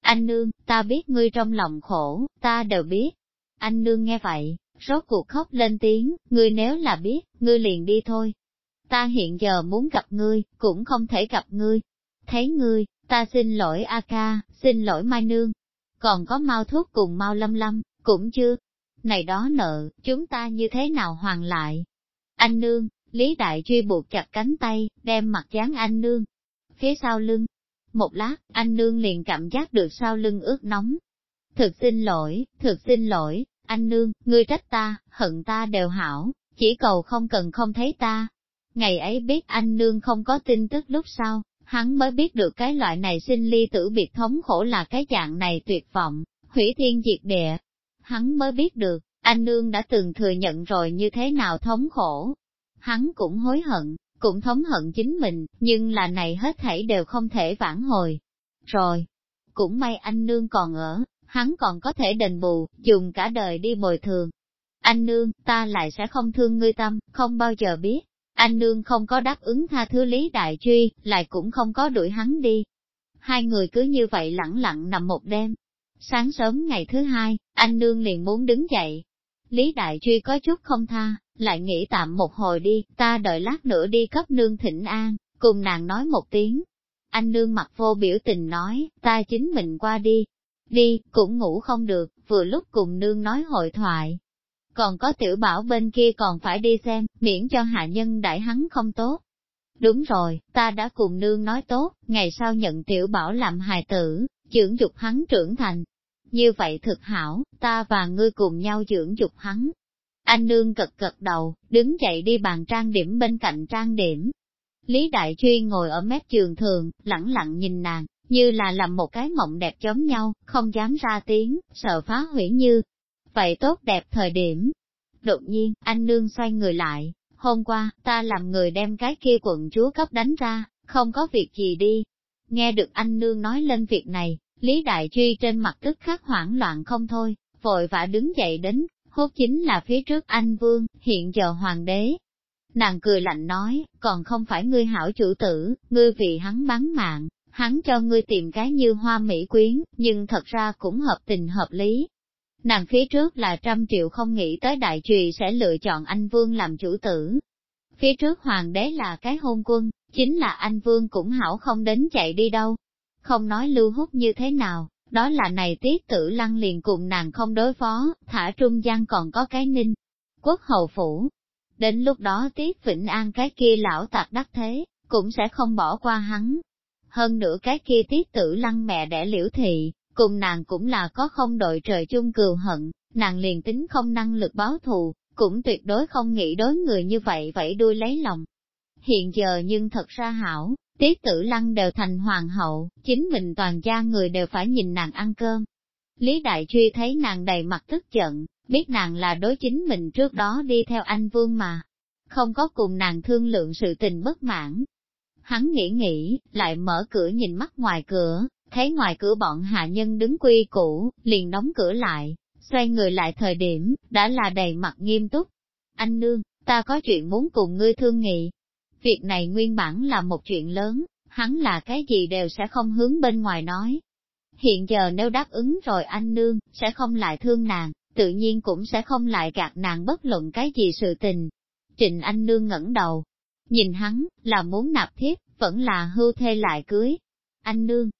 Anh nương, ta biết ngươi trong lòng khổ, ta đều biết. Anh nương nghe vậy, rốt cuộc khóc lên tiếng, ngươi nếu là biết, ngươi liền đi thôi. Ta hiện giờ muốn gặp ngươi, cũng không thể gặp ngươi. Thấy ngươi, ta xin lỗi A ca, xin lỗi Mai Nương. Còn có mau thuốc cùng mau lâm lâm, cũng chưa. Này đó nợ, chúng ta như thế nào hoàn lại? Anh Nương, Lý Đại Truy buộc chặt cánh tay, đem mặt dán anh Nương. Phía sau lưng. Một lát, anh Nương liền cảm giác được sau lưng ướt nóng. Thực xin lỗi, thực xin lỗi, anh nương, ngươi trách ta, hận ta đều hảo, chỉ cầu không cần không thấy ta. Ngày ấy biết anh nương không có tin tức lúc sau, hắn mới biết được cái loại này sinh ly tử biệt thống khổ là cái dạng này tuyệt vọng, hủy thiên diệt địa. Hắn mới biết được, anh nương đã từng thừa nhận rồi như thế nào thống khổ. Hắn cũng hối hận, cũng thống hận chính mình, nhưng là này hết thảy đều không thể vãn hồi. Rồi, cũng may anh nương còn ở, hắn còn có thể đền bù, dùng cả đời đi bồi thường. Anh nương, ta lại sẽ không thương ngươi tâm, không bao giờ biết. Anh nương không có đáp ứng tha thứ Lý Đại Truy, lại cũng không có đuổi hắn đi. Hai người cứ như vậy lặng lặng nằm một đêm. Sáng sớm ngày thứ hai, anh nương liền muốn đứng dậy. Lý Đại Truy có chút không tha, lại nghĩ tạm một hồi đi, ta đợi lát nữa đi cấp nương thỉnh an, cùng nàng nói một tiếng. Anh nương mặt vô biểu tình nói, ta chính mình qua đi, Đi, cũng ngủ không được, vừa lúc cùng nương nói hội thoại. Còn có tiểu bảo bên kia còn phải đi xem, miễn cho hạ nhân đại hắn không tốt. Đúng rồi, ta đã cùng nương nói tốt, ngày sau nhận tiểu bảo làm hài tử, dưỡng dục hắn trưởng thành. Như vậy thực hảo, ta và ngươi cùng nhau dưỡng dục hắn. Anh nương cật cật đầu, đứng dậy đi bàn trang điểm bên cạnh trang điểm. Lý Đại Chuyên ngồi ở mép trường thường, lẳng lặng nhìn nàng, như là làm một cái mộng đẹp giống nhau, không dám ra tiếng, sợ phá hủy như. Vậy tốt đẹp thời điểm. Đột nhiên, anh nương xoay người lại, hôm qua, ta làm người đem cái kia quận chúa cấp đánh ra, không có việc gì đi. Nghe được anh nương nói lên việc này, Lý Đại Truy trên mặt tức khắc hoảng loạn không thôi, vội vã đứng dậy đến, hốt chính là phía trước anh Vương, hiện giờ hoàng đế. Nàng cười lạnh nói, còn không phải ngươi hảo chủ tử, ngươi vì hắn bắn mạng, hắn cho ngươi tìm cái như hoa mỹ quyến, nhưng thật ra cũng hợp tình hợp lý. Nàng phía trước là trăm triệu không nghĩ tới đại trùy sẽ lựa chọn anh Vương làm chủ tử. Phía trước hoàng đế là cái hôn quân, chính là anh Vương cũng hảo không đến chạy đi đâu. Không nói lưu hút như thế nào, đó là này tiết tử lăng liền cùng nàng không đối phó, thả trung gian còn có cái ninh. Quốc hầu phủ. Đến lúc đó tiết Vĩnh An cái kia lão tạc đắc thế, cũng sẽ không bỏ qua hắn, hơn nữa cái kia tiết tử lăng mẹ đẻ liễu thị, cùng nàng cũng là có không đội trời chung cừu hận, nàng liền tính không năng lực báo thù, cũng tuyệt đối không nghĩ đối người như vậy vậy đuôi lấy lòng. Hiện giờ nhưng thật ra hảo, tiết tử lăng đều thành hoàng hậu, chính mình toàn gia người đều phải nhìn nàng ăn cơm. Lý Đại Truy thấy nàng đầy mặt tức giận, biết nàng là đối chính mình trước đó đi theo anh Vương mà, không có cùng nàng thương lượng sự tình bất mãn, Hắn nghĩ nghĩ, lại mở cửa nhìn mắt ngoài cửa, thấy ngoài cửa bọn hạ nhân đứng quy củ, liền đóng cửa lại, xoay người lại thời điểm, đã là đầy mặt nghiêm túc. Anh nương, ta có chuyện muốn cùng ngươi thương nghị. Việc này nguyên bản là một chuyện lớn, hắn là cái gì đều sẽ không hướng bên ngoài nói. Hiện giờ nếu đáp ứng rồi anh nương, sẽ không lại thương nàng, tự nhiên cũng sẽ không lại gạt nàng bất luận cái gì sự tình. Trịnh anh nương ngẩng đầu, Nhìn hắn, là muốn nạp thiếp, vẫn là hưu thê lại cưới. Anh nương.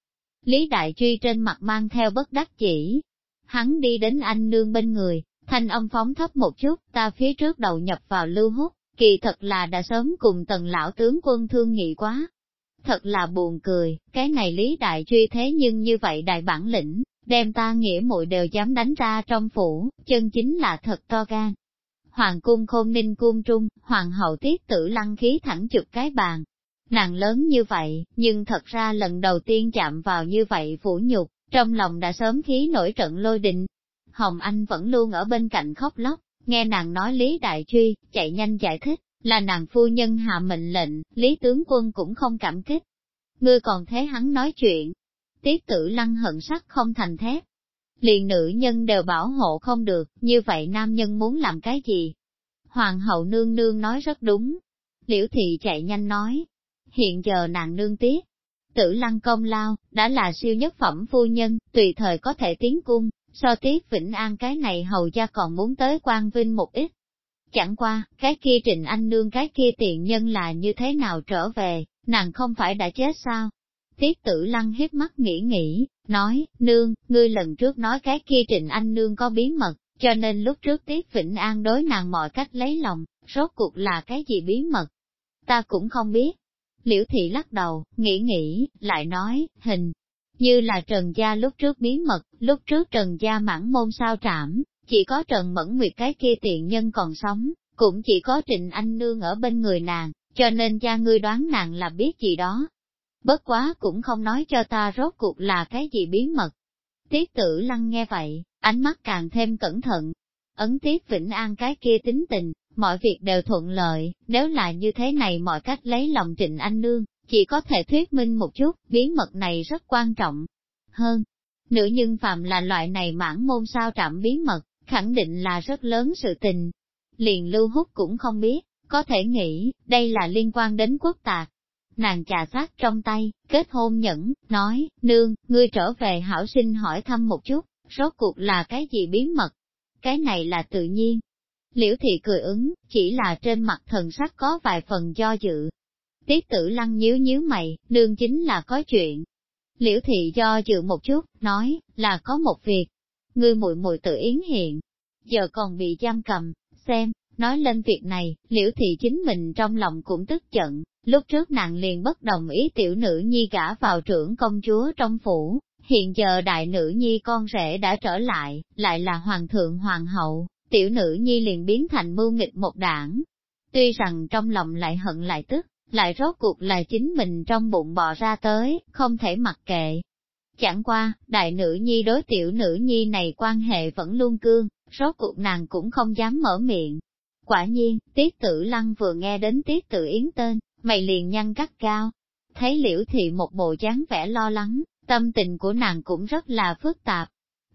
Lý Đại Truy trên mặt mang theo bất đắc chỉ. Hắn đi đến anh nương bên người, thanh âm phóng thấp một chút, ta phía trước đầu nhập vào lưu hút, kỳ thật là đã sớm cùng tần lão tướng quân thương nghị quá. Thật là buồn cười, cái này Lý Đại Truy thế nhưng như vậy đại bản lĩnh, đem ta nghĩa muội đều dám đánh ra trong phủ, chân chính là thật to gan, Hoàng cung khôn ninh cung trung, hoàng hậu tiết tử lăng khí thẳng chụp cái bàn. Nàng lớn như vậy, nhưng thật ra lần đầu tiên chạm vào như vậy phủ nhục, trong lòng đã sớm khí nổi trận lôi đình. Hồng Anh vẫn luôn ở bên cạnh khóc lóc, nghe nàng nói Lý Đại Truy, chạy nhanh giải thích, là nàng phu nhân hạ mệnh lệnh, Lý tướng quân cũng không cảm kích. Ngươi còn thế hắn nói chuyện. Tiết tử lăng hận sắc không thành thép. Liền nữ nhân đều bảo hộ không được, như vậy nam nhân muốn làm cái gì? Hoàng hậu nương nương nói rất đúng. Liễu thị chạy nhanh nói. Hiện giờ nàng nương tiếc. Tử lăng công lao, đã là siêu nhất phẩm phu nhân, tùy thời có thể tiến cung, so tiết Vĩnh An cái này hầu gia còn muốn tới quan vinh một ít. Chẳng qua, cái kia Trịnh Anh Nương cái kia tiện nhân là như thế nào trở về, nàng không phải đã chết sao? Tiết tử lăng hiếp mắt nghĩ nghĩ, nói, nương, ngươi lần trước nói cái kia Trịnh Anh Nương có bí mật, cho nên lúc trước Tiết Vĩnh An đối nàng mọi cách lấy lòng, rốt cuộc là cái gì bí mật? Ta cũng không biết. Liễu thị lắc đầu, nghĩ nghĩ, lại nói, hình, như là Trần Gia lúc trước bí mật, lúc trước Trần Gia mãn môn sao trảm, chỉ có Trần Mẫn Nguyệt cái kia tiện nhân còn sống, cũng chỉ có Trịnh Anh Nương ở bên người nàng, cho nên cha ngươi đoán nàng là biết gì đó. Bất quá cũng không nói cho ta rốt cuộc là cái gì bí mật. Tiết tử lăng nghe vậy, ánh mắt càng thêm cẩn thận. Ấn tiết Vĩnh An cái kia tính tình, mọi việc đều thuận lợi, nếu là như thế này mọi cách lấy lòng Trịnh Anh Nương, chỉ có thể thuyết minh một chút, bí mật này rất quan trọng. Hơn, nữ nhân phạm là loại này mãn môn sao trạm bí mật, khẳng định là rất lớn sự tình. Liền lưu hút cũng không biết, có thể nghĩ, đây là liên quan đến quốc tạc. Nàng trà sát trong tay, kết hôn nhẫn, nói, nương, ngươi trở về hảo sinh hỏi thăm một chút, rốt cuộc là cái gì bí mật? Cái này là tự nhiên. Liễu thị cười ứng, chỉ là trên mặt thần sắc có vài phần do dự. Tiết tử lăng nhíu nhíu mày, nương chính là có chuyện. Liễu thị do dự một chút, nói, là có một việc, ngươi muội muội tự yến hiện, giờ còn bị giam cầm, xem, nói lên việc này, liễu thị chính mình trong lòng cũng tức giận, lúc trước nàng liền bất đồng ý tiểu nữ nhi gả vào trưởng công chúa trong phủ, hiện giờ đại nữ nhi con rể đã trở lại, lại là hoàng thượng hoàng hậu, tiểu nữ nhi liền biến thành mưu nghịch một đảng. Tuy rằng trong lòng lại hận lại tức, lại rốt cuộc là chính mình trong bụng bò ra tới, không thể mặc kệ, Chẳng qua, đại nữ nhi đối tiểu nữ nhi này quan hệ vẫn luôn cương, rốt cuộc nàng cũng không dám mở miệng. Quả nhiên, tiết tử lăng vừa nghe đến tiết tử yến tên, mày liền nhăn cắt cao. Thấy liễu thị một bộ dáng vẻ lo lắng, tâm tình của nàng cũng rất là phức tạp.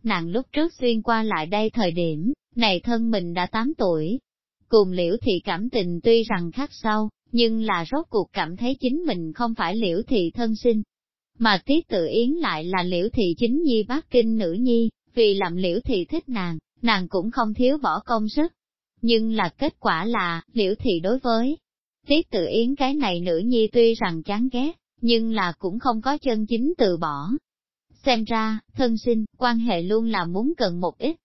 Nàng lúc trước xuyên qua lại đây thời điểm, này thân mình đã 8 tuổi. Cùng liễu thị cảm tình tuy rằng khác sâu, nhưng là rốt cuộc cảm thấy chính mình không phải liễu thị thân sinh, mà tiết tự yến lại là liễu thị chính nhi bác kinh nữ nhi, vì làm liễu thị thích nàng, nàng cũng không thiếu bỏ công sức. Nhưng là kết quả là, liễu thị đối với tiết tự yến cái này nữ nhi tuy rằng chán ghét, nhưng là cũng không có chân chính từ bỏ. Xem ra, thân sinh, quan hệ luôn là muốn cần một ít.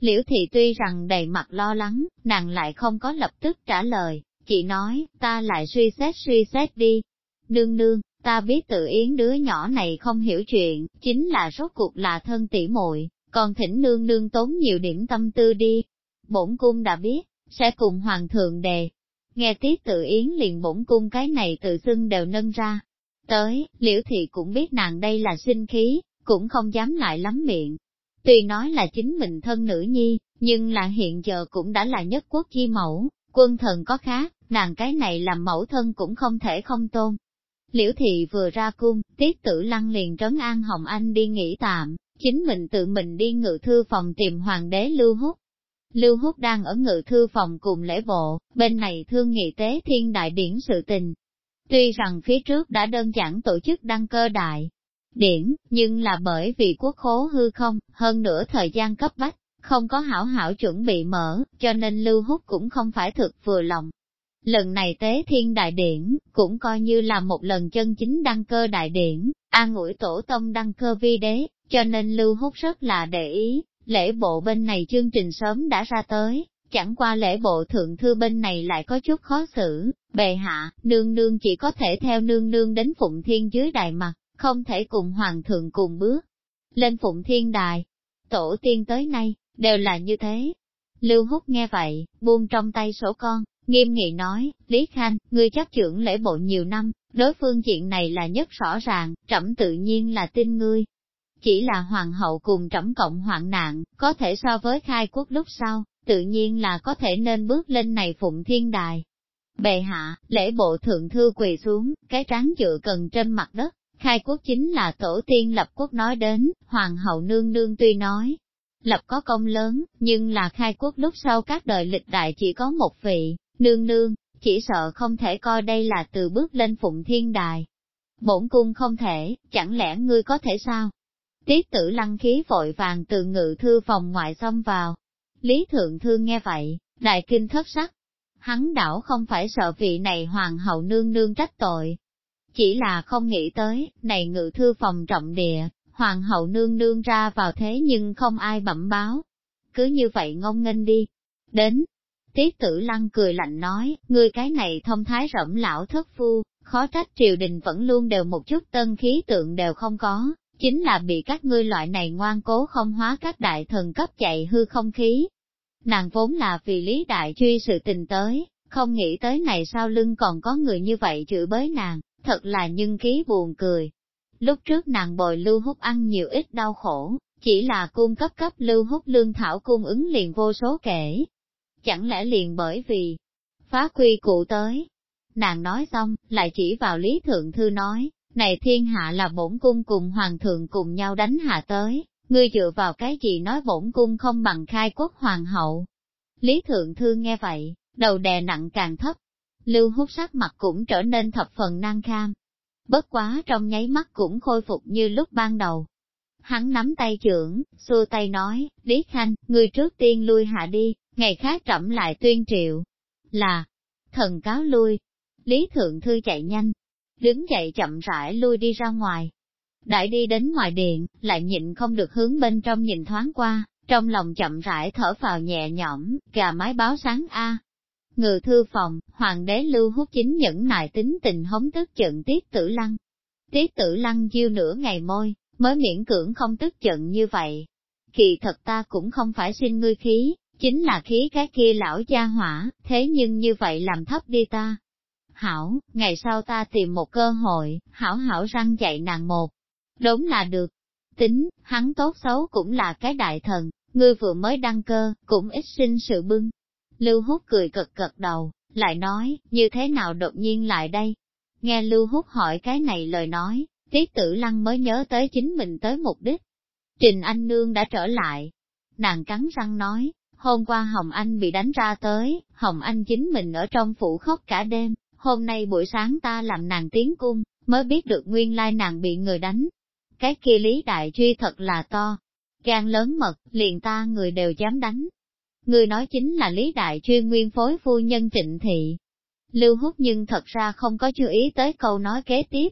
Liễu thị tuy rằng đầy mặt lo lắng, nàng lại không có lập tức trả lời, chỉ nói, ta lại suy xét suy xét đi. Nương nương, ta biết tự yến đứa nhỏ này không hiểu chuyện, chính là rốt cuộc là thân tỷ muội, còn thỉnh nương nương tốn nhiều điểm tâm tư đi. Bổn cung đã biết, sẽ cùng hoàng thượng đề. Nghe tiết tự yến liền bổn cung cái này tự xưng đều nâng ra. Tới, liễu thị cũng biết nàng đây là sinh khí, cũng không dám lại lắm miệng. Tuy nói là chính mình thân nữ nhi, nhưng là hiện giờ cũng đã là nhất quốc chi mẫu, quân thần có khác, nàng cái này làm mẫu thân cũng không thể không tôn, Liễu thị vừa ra cung, tiết tử lăng liền trấn an Hồng Anh đi nghỉ tạm, chính mình tự mình đi ngự thư phòng tìm hoàng đế Lưu Húc. Lưu Húc đang ở ngự thư phòng cùng lễ bộ, bên này thương nghị tế thiên đại điển sự tình. Tuy rằng phía trước đã đơn giản tổ chức đăng cơ đại điển, nhưng là bởi vì quốc khố hư không, hơn nữa thời gian cấp bách, không có hảo hảo chuẩn bị mở, cho nên Lưu Húc cũng không phải thực vừa lòng. Lần này tế thiên đại điển, cũng coi như là một lần chân chính đăng cơ đại điển, an ủi tổ tông đăng cơ vi đế, cho nên Lưu Húc rất là để ý, lễ bộ bên này chương trình sớm đã ra tới, chẳng qua lễ bộ thượng thư bên này lại có chút khó xử, bề hạ, nương nương chỉ có thể theo nương nương đến Phụng Thiên dưới đài mặt, không thể cùng hoàng thượng cùng bước. Lên Phụng Thiên đài, tổ tiên tới nay, đều là như thế. Lưu Húc nghe vậy, buông trong tay sổ con, Nghiêm nghị nói, Lý Khanh, ngươi chắc trưởng lễ bộ nhiều năm, đối phương chuyện này là nhất rõ ràng, trẫm tự nhiên là tin ngươi. chỉ là hoàng hậu cùng trẫm cộng hoạn nạn, có thể so với khai quốc lúc sau, tự nhiên là có thể nên bước lên này phụng thiên đài. Bệ hạ, lễ bộ thượng thư quỳ xuống, cái trán dựa cần trên mặt đất, khai quốc chính là tổ tiên lập quốc nói đến, hoàng hậu nương nương tuy nói, lập có công lớn, nhưng là khai quốc lúc sau các đời lịch đại chỉ có một vị, nương nương, chỉ sợ không thể coi đây là từ bước lên phụng thiên đài. Bổn cung không thể, chẳng lẽ ngươi có thể sao? Tiết tử lăng khí vội vàng từ ngự thư phòng ngoại xông vào. Lý thượng thư nghe vậy, đại kinh thất sắc. Hắn đảo không phải sợ vị này hoàng hậu nương nương trách tội. Chỉ là không nghĩ tới, này ngự thư phòng trọng địa, hoàng hậu nương nương ra vào thế nhưng không ai bẩm báo. Cứ như vậy ngông nghênh đi. Đến, tiết tử lăng cười lạnh nói, ngươi cái này thông thái rẫm lão thất phu, khó trách triều đình vẫn luôn đều một chút tân khí tượng đều không có, chính là bị các ngươi loại này ngoan cố không hóa các đại thần cấp chạy hư không khí. Nàng vốn là vì lý đại truy sự tình tới, không nghĩ tới này sau lưng còn có người như vậy chửi bới nàng, thật là nhân khí buồn cười. Lúc trước nàng bồi lưu hút ăn nhiều ít đau khổ, chỉ là cung cấp cấp lưu hút lương thảo cung ứng liền vô số kể. Chẳng lẽ liền bởi vì phá quy cụ tới. Nàng nói xong, lại chỉ vào Lý Thượng Thư nói, này thiên hạ là bổn cung cùng hoàng thượng cùng nhau đánh hạ tới, ngươi dựa vào cái gì nói bổn cung không bằng khai quốc hoàng hậu. Lý Thượng Thư nghe vậy, đầu đè nặng càng thấp, lưu hút sắc mặt cũng trở nên thập phần nan kham, bất quá trong nháy mắt cũng khôi phục như lúc ban đầu. Hắn nắm tay trưởng, xua tay nói, Lý Khanh, người trước tiên lui hạ đi, ngày khác trẫm lại tuyên triệu. Là, thần cáo lui. Lý Thượng Thư chạy nhanh, đứng dậy chậm rãi lui đi ra ngoài. Đại đi đến ngoài điện, lại nhịn không được hướng bên trong nhìn thoáng qua, trong lòng chậm rãi thở vào nhẹ nhõm, gà mái báo sáng A, Ngự thư phòng, hoàng đế lưu hút chính nhẫn nại tính tình hống tức giận tiết tử lăng. Tiết tử lăng diêu nửa ngày môi, mới miễn cưỡng không tức giận như vậy. Kỳ thật ta cũng không phải xin ngươi khí, chính là khí cái kia lão gia hỏa, thế nhưng như vậy làm thấp đi ta. Hảo, ngày sau ta tìm một cơ hội, hảo hảo răng dạy nàng một. Đúng là được. Tính, hắn tốt xấu cũng là cái đại thần, ngươi vừa mới đăng cơ, cũng ít sinh sự bưng, Lưu Hút cười cực cực đầu, lại nói, như thế nào đột nhiên lại đây? Nghe Lưu Hút hỏi cái này lời nói, Tiết Tử Lăng mới nhớ tới chính mình tới mục đích. Trình Anh Nương đã trở lại. Nàng cắn răng nói, hôm qua Hồng Anh bị đánh ra tới, Hồng Anh chính mình ở trong phủ khóc cả đêm, hôm nay buổi sáng ta làm nàng tiến cung, mới biết được nguyên lai nàng bị người đánh. Cái kia lý đại truy thật là to, gan lớn mật, liền ta người đều dám đánh, Người nói chính là Lý Đại Chuyên nguyên phối phu nhân trịnh thị. Lưu hút nhưng thật ra không có chú ý tới câu nói kế tiếp.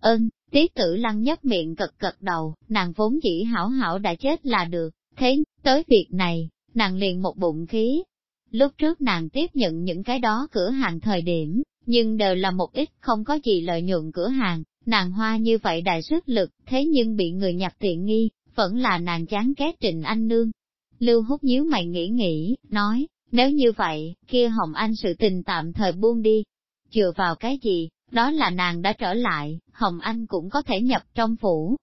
Ơn, tiết tử lăng nhấp miệng cật cật đầu, nàng vốn chỉ hảo hảo đã chết là được, thế, tới việc này, nàng liền một bụng khí. Lúc trước nàng tiếp nhận những cái đó cửa hàng thời điểm, nhưng đều là một ít không có gì lợi nhuận cửa hàng, nàng hoa như vậy đại sức lực, thế nhưng bị người nhặt tiện nghi, vẫn là nàng chán ghét Trịnh Anh Nương. Lưu Húc nhíu mày nghĩ nghĩ, nói, nếu như vậy, kia Hồng Anh sự tình tạm thời buông đi. Chừa vào cái gì, đó là nàng đã trở lại, Hồng Anh cũng có thể nhập trong phủ.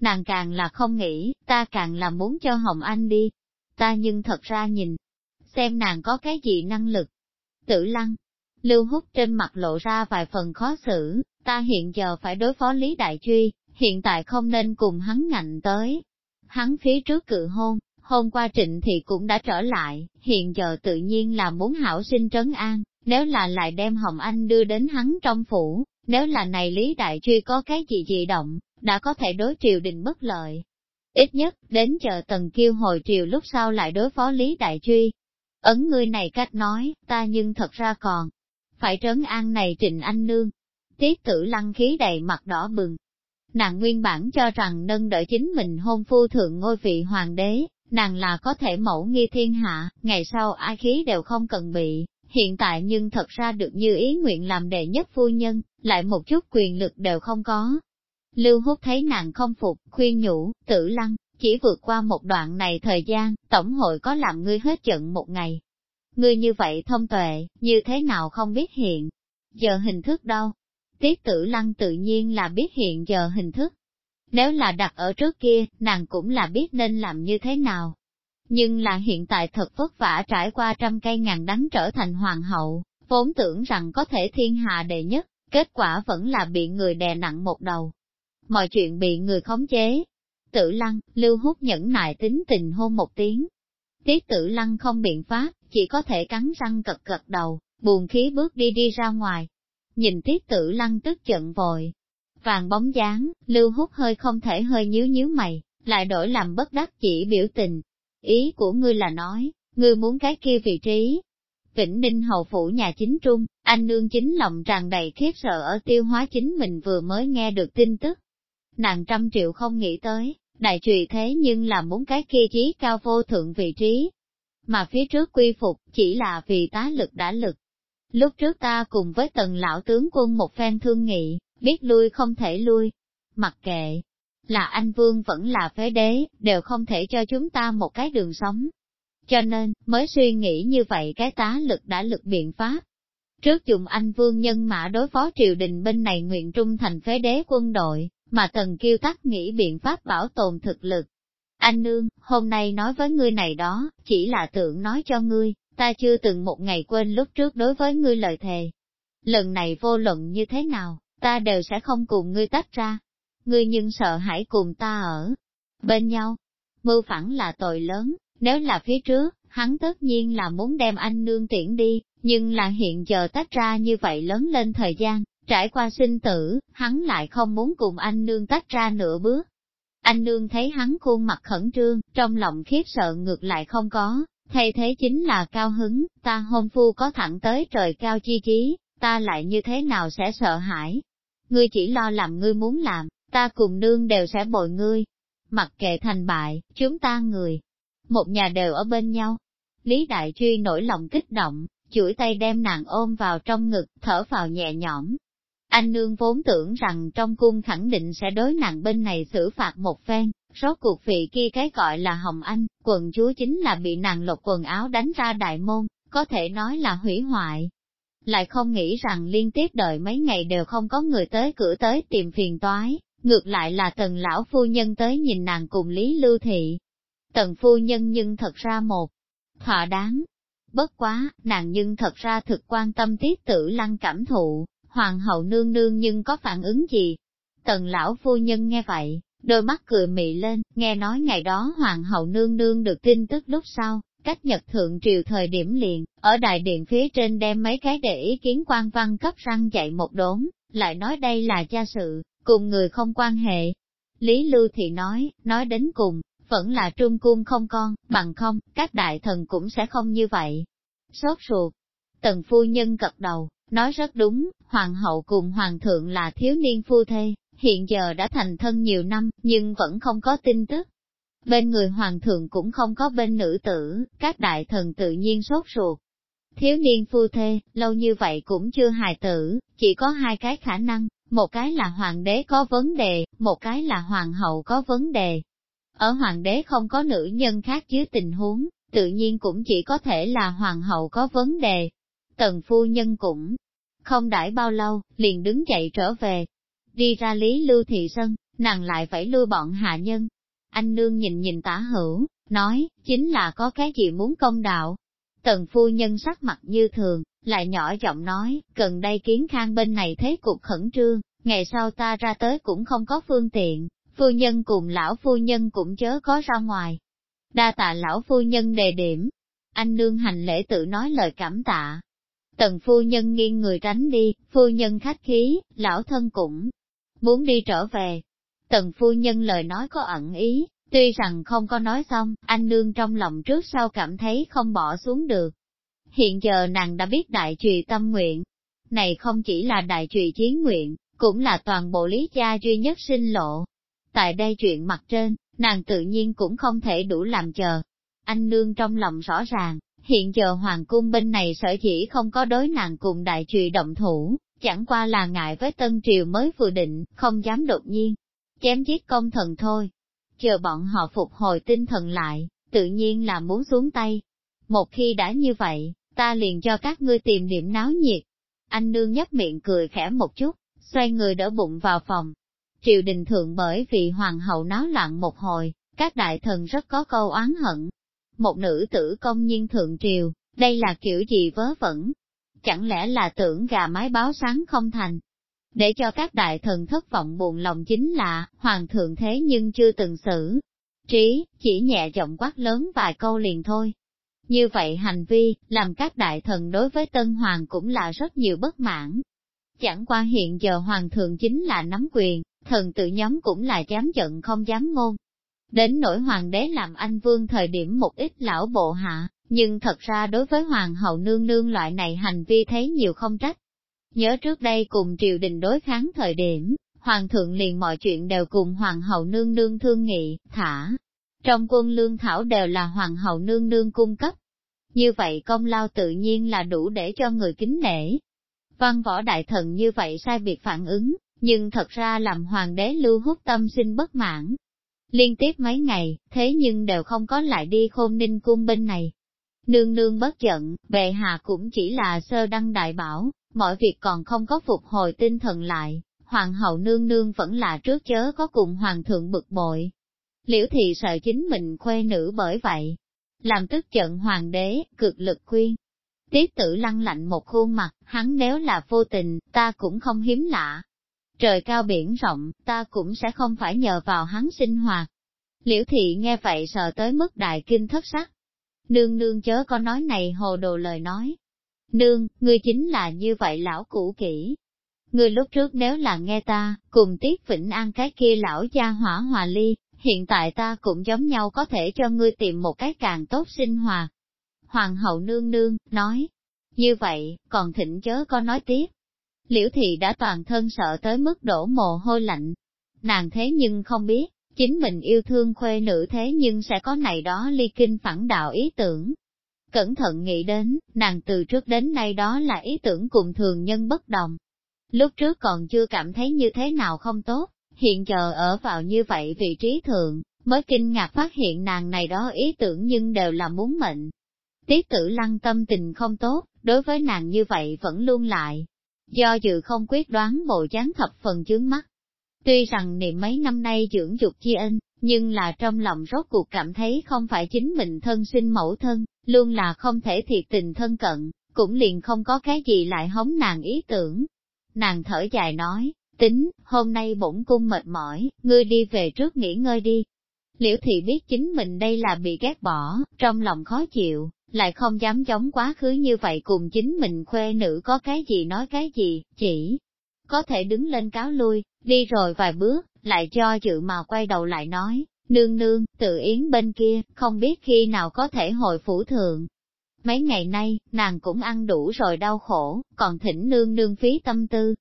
Nàng càng là không nghĩ, ta càng là muốn cho Hồng Anh đi. Ta nhưng thật ra nhìn, xem nàng có cái gì năng lực. Tử lăng, lưu hút trên mặt lộ ra vài phần khó xử, ta hiện giờ phải đối phó Lý Đại Truy, hiện tại không nên cùng hắn ngạnh tới. Hắn phía trước cự hôn, hôm qua trịnh thì cũng đã trở lại, hiện giờ tự nhiên là muốn hảo sinh trấn an, nếu là lại đem Hồng Anh đưa đến hắn trong phủ, nếu là này Lý Đại Truy có cái gì dị động, đã có thể đối triều đình bất lợi. Ít nhất, đến chờ tần kiêu hồi triều lúc sau lại đối phó Lý Đại Truy. Ấn ngươi này cách nói, ta nhưng thật ra còn, phải trấn an này Trịnh Anh Nương. Tiết tử lăng khí đầy mặt đỏ bừng. Nàng nguyên bản cho rằng nâng đợi chính mình hôn phu thượng ngôi vị hoàng đế, nàng là có thể mẫu nghi thiên hạ, ngày sau ai khí đều không cần bị, hiện tại nhưng thật ra được như ý nguyện làm đệ nhất phu nhân, lại một chút quyền lực đều không có. Lưu hút thấy nàng không phục, khuyên nhủ, tử lăng, chỉ vượt qua một đoạn này thời gian, tổng hội có làm ngươi hết trận một ngày. Ngươi như vậy thông tuệ, như thế nào không biết hiện, giờ hình thức đâu. Tiết tử lăng tự nhiên là biết hiện giờ hình thức. Nếu là đặt ở trước kia, nàng cũng là biết nên làm như thế nào. Nhưng là hiện tại thật vất vả trải qua trăm cây ngàn đắng trở thành hoàng hậu, vốn tưởng rằng có thể thiên hạ đệ nhất, kết quả vẫn là bị người đè nặng một đầu. Mọi chuyện bị người khống chế. Tử lăng, lưu hút nhẫn nại tính tình hôn một tiếng. Tiết tử lăng không biện pháp, chỉ có thể cắn răng cật cật đầu, buồn khí bước đi đi ra ngoài. Nhìn tiết tử lăng tức giận vội. Vàng bóng dáng, lưu hút hơi không thể hơi nhíu nhíu mày, lại đổi làm bất đắc chỉ biểu tình. Ý của ngươi là nói, ngươi muốn cái kia vị trí. Vĩnh Ninh hầu phủ nhà chính trung, anh nương chính lòng tràn đầy khiếp sợ ở tiêu hóa chính mình vừa mới nghe được tin tức. Nàng trăm triệu không nghĩ tới, đại trùy thế nhưng là muốn cái kia trí cao vô thượng vị trí. Mà phía trước quy phục, chỉ là vì tá lực đã lực. Lúc trước ta cùng với tần lão tướng quân một phen thương nghị, biết lui không thể lui. Mặc kệ, là anh vương vẫn là phế đế, đều không thể cho chúng ta một cái đường sống. Cho nên, mới suy nghĩ như vậy cái tá lực đã lực biện pháp. Trước dùng anh vương nhân mã đối phó triều đình bên này nguyện trung thành phế đế quân đội, mà tần kiêu tắc nghĩ biện pháp bảo tồn thực lực. Anh nương, hôm nay nói với ngươi này đó, chỉ là tưởng nói cho ngươi, ta chưa từng một ngày quên lúc trước đối với ngươi lời thề. Lần này vô luận như thế nào, ta đều sẽ không cùng ngươi tách ra. Ngươi nhưng sợ hãi cùng ta ở bên nhau. Mưu phẳng là tội lớn, nếu là phía trước, hắn tất nhiên là muốn đem anh nương tiễn đi, nhưng là hiện giờ tách ra như vậy lớn lên thời gian, trải qua sinh tử, hắn lại không muốn cùng anh nương tách ra nửa bước. Anh nương thấy hắn khuôn mặt khẩn trương, trong lòng khiếp sợ ngược lại không có, thay thế chính là cao hứng, ta hôn phu có thẳng tới trời cao chi chí ta lại như thế nào sẽ sợ hãi. Ngươi chỉ lo làm ngươi muốn làm, ta cùng nương đều sẽ bồi ngươi. Mặc kệ thành bại, chúng ta người, một nhà đều ở bên nhau. Lý Đại Truy nổi lòng kích động, chuỗi tay đem nàng ôm vào trong ngực, thở vào nhẹ nhõm. Anh nương vốn tưởng rằng trong cung khẳng định sẽ đối nàng bên này xử phạt một phen, rốt cuộc vị kia cái gọi là Hồng Anh, quần chúa chính là bị nàng lột quần áo đánh ra đại môn, có thể nói là hủy hoại. Lại không nghĩ rằng liên tiếp đợi mấy ngày đều không có người tới cửa tới tìm phiền toái, ngược lại là tần lão phu nhân tới nhìn nàng cùng Lý Lưu Thị. Tần phu nhân nhưng thật ra một, thỏa đáng. Bất quá, nàng nhưng thật ra thực quan tâm tiết tử lăng cảm thụ, hoàng hậu nương nương nhưng có phản ứng gì? Tần lão phu nhân nghe vậy, đôi mắt cười mị lên, nghe nói ngày đó hoàng hậu nương nương được tin tức lúc sau, cách nhật thượng triều thời điểm liền, ở đại điện phía trên đem mấy cái để ý kiến quan văn cấp răng dạy một đốn, lại nói đây là cha sự, cùng người không quan hệ. Lý Lưu Thị nói, nói đến cùng, vẫn là trung cung không con, bằng không, các đại thần cũng sẽ không như vậy. Sốt ruột, tần phu nhân cật đầu, nói rất đúng, hoàng hậu cùng hoàng thượng là thiếu niên phu thê, hiện giờ đã thành thân nhiều năm, nhưng vẫn không có tin tức. Bên người hoàng thượng cũng không có bên nữ tử, các đại thần tự nhiên sốt ruột. Thiếu niên phu thê, lâu như vậy cũng chưa hài tử, chỉ có hai cái khả năng, một cái là hoàng đế có vấn đề, một cái là hoàng hậu có vấn đề. Ở hoàng đế không có nữ nhân khác dưới tình huống, tự nhiên cũng chỉ có thể là hoàng hậu có vấn đề. Tần phu nhân cũng không đãi bao lâu, liền đứng dậy trở về, đi ra lý lưu thị sân, nàng lại phải lưu bọn hạ nhân. Anh nương nhìn nhìn tả hữu, nói, chính là có cái gì muốn công đạo. Tần phu nhân sắc mặt như thường, lại nhỏ giọng nói, gần đây kiến khang bên này thế cục khẩn trương, ngày sau ta ra tới cũng không có phương tiện, phu nhân cùng lão phu nhân cũng chớ có ra ngoài. Đa tạ lão phu nhân đề điểm, anh nương hành lễ tự nói lời cảm tạ. Tần phu nhân nghiêng người tránh đi, phu nhân khách khí, lão thân cũng muốn đi trở về. Tần phu nhân lời nói có ẩn ý, tuy rằng không có nói xong, anh nương trong lòng trước sau cảm thấy không bỏ xuống được. Hiện giờ nàng đã biết đại trùy tâm nguyện. Này không chỉ là đại trùy chiến nguyện, cũng là toàn bộ lý gia duy nhất sinh lộ. Tại đây chuyện mặt trên, nàng tự nhiên cũng không thể đủ làm chờ. Anh nương trong lòng rõ ràng, hiện giờ hoàng cung bên này sở chỉ không có đối nàng cùng đại trùy động thủ, chẳng qua là ngại với tân triều mới vừa định, không dám đột nhiên, chém giết công thần thôi. Chờ bọn họ phục hồi tinh thần lại, tự nhiên là muốn xuống tay. Một khi đã như vậy, ta liền cho các ngươi tìm điểm náo nhiệt. Anh nương nhấp miệng cười khẽ một chút, xoay người đỡ bụng vào phòng. triều đình thượng bởi vì hoàng hậu náo loạn một hồi, các đại thần rất có câu oán hận. Một nữ tử công nhiên thượng triều, đây là kiểu gì vớ vẩn? Chẳng lẽ là tưởng gà mái báo sáng không thành? Để cho các đại thần thất vọng buồn lòng chính là, hoàng thượng thế nhưng chưa từng xử. Trí, chỉ nhẹ giọng quát lớn vài câu liền thôi. Như vậy hành vi, làm các đại thần đối với Tân Hoàng cũng là rất nhiều bất mãn. Chẳng qua hiện giờ Hoàng thượng chính là nắm quyền, thần tự nhóm cũng là dám giận không dám ngôn. Đến nỗi Hoàng đế làm anh vương thời điểm một ít lão bộ hạ, nhưng thật ra đối với Hoàng hậu nương nương loại này hành vi thấy nhiều không trách. Nhớ trước đây cùng triều đình đối kháng thời điểm, Hoàng thượng liền mọi chuyện đều cùng Hoàng hậu nương nương thương nghị, thả. Trong quân lương thảo đều là Hoàng hậu nương nương cung cấp. Như vậy công lao tự nhiên là đủ để cho người kính nể. Văn võ đại thần như vậy sai biệt phản ứng, nhưng thật ra làm hoàng đế lưu hút tâm sinh bất mãn. Liên tiếp mấy ngày, thế nhưng đều không có lại đi khôn ninh cung bên này. Nương nương bất giận, bệ hạ cũng chỉ là sơ đăng đại bảo, mọi việc còn không có phục hồi tinh thần lại, hoàng hậu nương nương vẫn là trước chớ có cùng hoàng thượng bực bội. Liễu thị sợ chính mình khuê nữ bởi vậy, làm tức giận hoàng đế, cực lực khuyên. Tiết tử lăng lạnh một khuôn mặt, hắn nếu là vô tình, ta cũng không hiếm lạ. Trời cao biển rộng, ta cũng sẽ không phải nhờ vào hắn sinh hoạt. Liễu thị nghe vậy sợ tới mức đại kinh thất sắc. Nương nương chớ có nói này hồ đồ lời nói, Nương, ngươi chính là như vậy lão cũ kỹ. Ngươi lúc trước nếu là nghe ta, cùng Tiết Vĩnh An cái kia lão gia hỏa hòa ly, hiện tại ta cũng giống nhau có thể cho ngươi tìm một cái càng tốt sinh hoạt. Hoàng hậu nương nương, nói. Như vậy, còn thịnh chớ có nói tiếp. Liễu thị đã toàn thân sợ tới mức đổ mồ hôi lạnh. Nàng thế nhưng không biết, chính mình yêu thương khuê nữ thế nhưng sẽ có này đó ly kinh phản đạo ý tưởng, Cẩn thận nghĩ đến, nàng từ trước đến nay đó là ý tưởng cùng thường nhân bất đồng. Lúc trước còn chưa cảm thấy như thế nào không tốt, hiện giờ ở vào như vậy vị trí thượng, mới kinh ngạc phát hiện nàng này đó ý tưởng nhưng đều là muốn mệnh. Tiết tử lăng tâm tình không tốt, đối với nàng như vậy vẫn luôn lại. Do dự không quyết đoán bộ dáng thập phần chướng mắt. Tuy rằng niệm mấy năm nay dưỡng dục chi ân, nhưng là trong lòng rốt cuộc cảm thấy không phải chính mình thân sinh mẫu thân, luôn là không thể thiệt tình thân cận, cũng liền không có cái gì lại hống nàng ý tưởng. Nàng thở dài nói, tính, hôm nay bổn cung mệt mỏi, ngươi đi về trước nghỉ ngơi đi. Liễu thị biết chính mình đây là bị ghét bỏ, trong lòng khó chịu, lại không dám chống quá khứ như vậy cùng chính mình khuê nữ có cái gì nói cái gì, chỉ có thể đứng lên cáo lui, đi rồi vài bước, lại cho dự mà quay đầu lại nói, nương nương, tự yến bên kia, không biết khi nào có thể hồi phủ thượng. Mấy ngày nay, nàng cũng ăn đủ rồi đau khổ, còn thỉnh nương nương phí tâm tư.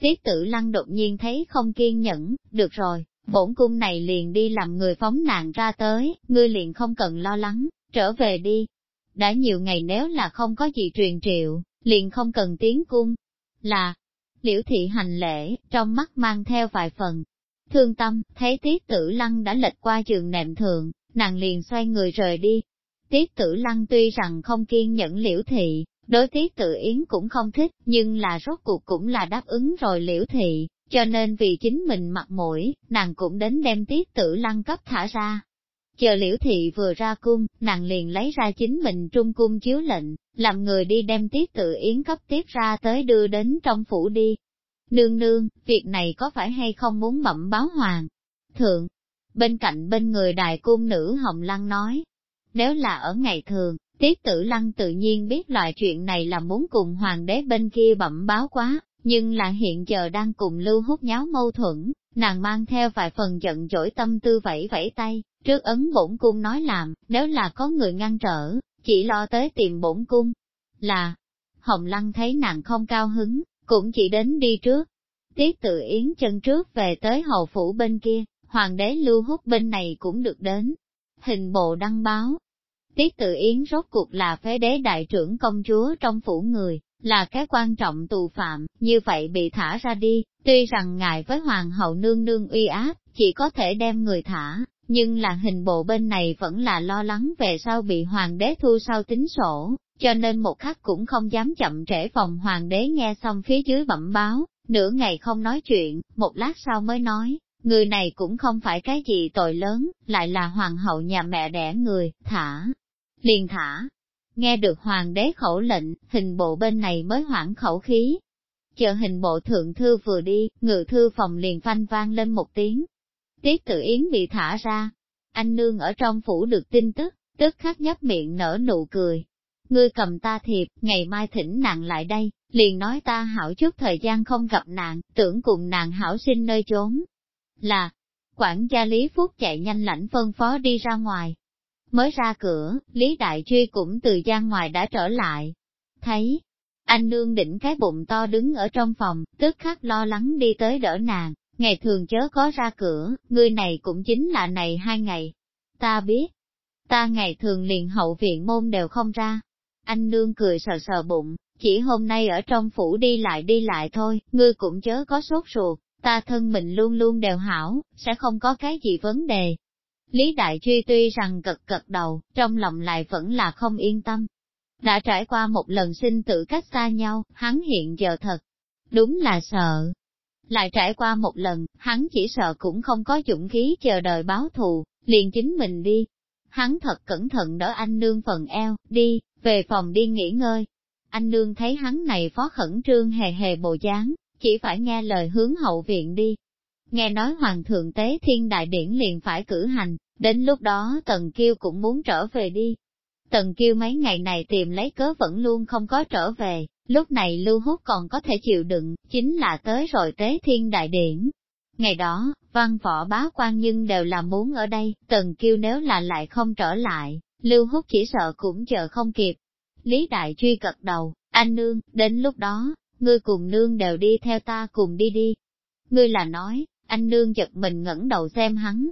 Tiết tử lăng đột nhiên thấy không kiên nhẫn, được rồi, bổn cung này liền đi làm người phóng nàng ra tới, ngươi liền không cần lo lắng, trở về đi. Đã nhiều ngày nếu là không có gì truyền triệu, liền không cần tiến cung. Là, liễu thị hành lễ, trong mắt mang theo vài phần. Thương tâm, thấy tiết tử lăng đã lệch qua trường nệm thượng, nàng liền xoay người rời đi. Tiết tử lăng tuy rằng không kiên nhẫn liễu thị, đối tiết tự yến cũng không thích, nhưng là rốt cuộc cũng là đáp ứng rồi liễu thị, cho nên vì chính mình mặt mũi, nàng cũng đến đem tiết tử lăng cấp thả ra. Chờ liễu thị vừa ra cung, nàng liền lấy ra chính mình trung cung chiếu lệnh, làm người đi đem tiết tự yến cấp tiếp ra tới đưa đến trong phủ đi. Nương nương, việc này có phải hay không muốn bẩm báo hoàng? Thượng, bên cạnh bên người đại cung nữ Hồng Lăng nói, nếu là ở ngày thường, tiết tử lăng tự nhiên biết loại chuyện này là muốn cùng hoàng đế bên kia bẩm báo quá, nhưng là hiện giờ đang cùng lưu hút nháo mâu thuẫn, nàng mang theo vài phần giận dỗi tâm tư vẫy vẫy tay, trước ấn bổn cung nói làm, nếu là có người ngăn trở, chỉ lo tới tìm bổn cung. Là, Hồng Lăng thấy nàng không cao hứng, cũng chỉ đến đi trước. Tiết tự yến chân trước về tới hậu phủ bên kia, hoàng đế lưu hút bên này cũng được đến. Hình bộ đăng báo. Tiết tự yến rốt cuộc là phế đế đại trưởng công chúa trong phủ người, là cái quan trọng tù phạm, như vậy bị thả ra đi, tuy rằng ngài với hoàng hậu nương nương uy áp, chỉ có thể đem người thả, nhưng là hình bộ bên này vẫn là lo lắng về sau bị hoàng đế thu sau tính sổ, cho nên một khắc cũng không dám chậm trễ phòng hoàng đế nghe xong phía dưới bẩm báo, nửa ngày không nói chuyện, một lát sau mới nói, người này cũng không phải cái gì tội lớn, lại là hoàng hậu nhà mẹ đẻ người, thả, liền thả. Nghe được hoàng đế khẩu lệnh, hình bộ bên này mới hoãn khẩu khí. Chờ hình bộ thượng thư vừa đi, ngự thư phòng liền phanh vang lên một tiếng. Tiết tự yến bị thả ra. Anh nương ở trong phủ được tin tức, tức khắc nhấp miệng nở nụ cười. Ngươi cầm ta thiệp, ngày mai thỉnh nàng lại đây, liền nói ta hảo chút thời gian không gặp nàng, tưởng cùng nàng hảo sinh nơi trốn. Là, quản gia Lý Phúc chạy nhanh lãnh phân phó đi ra ngoài. Mới ra cửa, Lý Đại Truy cũng từ gian ngoài đã trở lại. Thấy, anh nương đỉnh cái bụng to đứng ở trong phòng, tức khắc lo lắng đi tới đỡ nàng, ngày thường chớ có ra cửa, người này cũng chính là này hai ngày. Ta biết, ta ngày thường liền hậu viện môn đều không ra. Anh nương cười sờ sờ bụng, chỉ hôm nay ở trong phủ đi lại đi lại thôi, ngươi cũng chớ có sốt ruột, ta thân mình luôn luôn đều hảo, sẽ không có cái gì vấn đề. Lý Đại Truy tuy rằng cật cật đầu, trong lòng lại vẫn là không yên tâm. Đã trải qua một lần sinh tử cách xa nhau, hắn hiện giờ thật, đúng là sợ. Lại trải qua một lần, hắn chỉ sợ cũng không có dũng khí chờ đợi báo thù, liền chính mình đi. Hắn thật cẩn thận đỡ anh nương phần eo, đi, về phòng đi nghỉ ngơi. Anh nương thấy hắn này phó khẩn trương hề hề bộ dáng, chỉ phải nghe lời hướng hậu viện đi. Nghe nói Hoàng thượng Tế Thiên Đại Điển liền phải cử hành, đến lúc đó Tần Kiêu cũng muốn trở về đi. Tần Kiêu mấy ngày này tìm lấy cớ vẫn luôn không có trở về, lúc này Lưu Hút còn có thể chịu đựng, chính là tới rồi Tế Thiên Đại Điển. Ngày đó, văn võ bá quan nhưng đều là muốn ở đây, Tần Kiêu nếu là lại không trở lại, Lưu Hút chỉ sợ cũng chờ không kịp. Lý Đại Truy cật đầu, anh nương, đến lúc đó, ngươi cùng nương đều đi theo ta cùng đi đi. Ngươi là nói, anh nương giật mình ngẩng đầu xem hắn.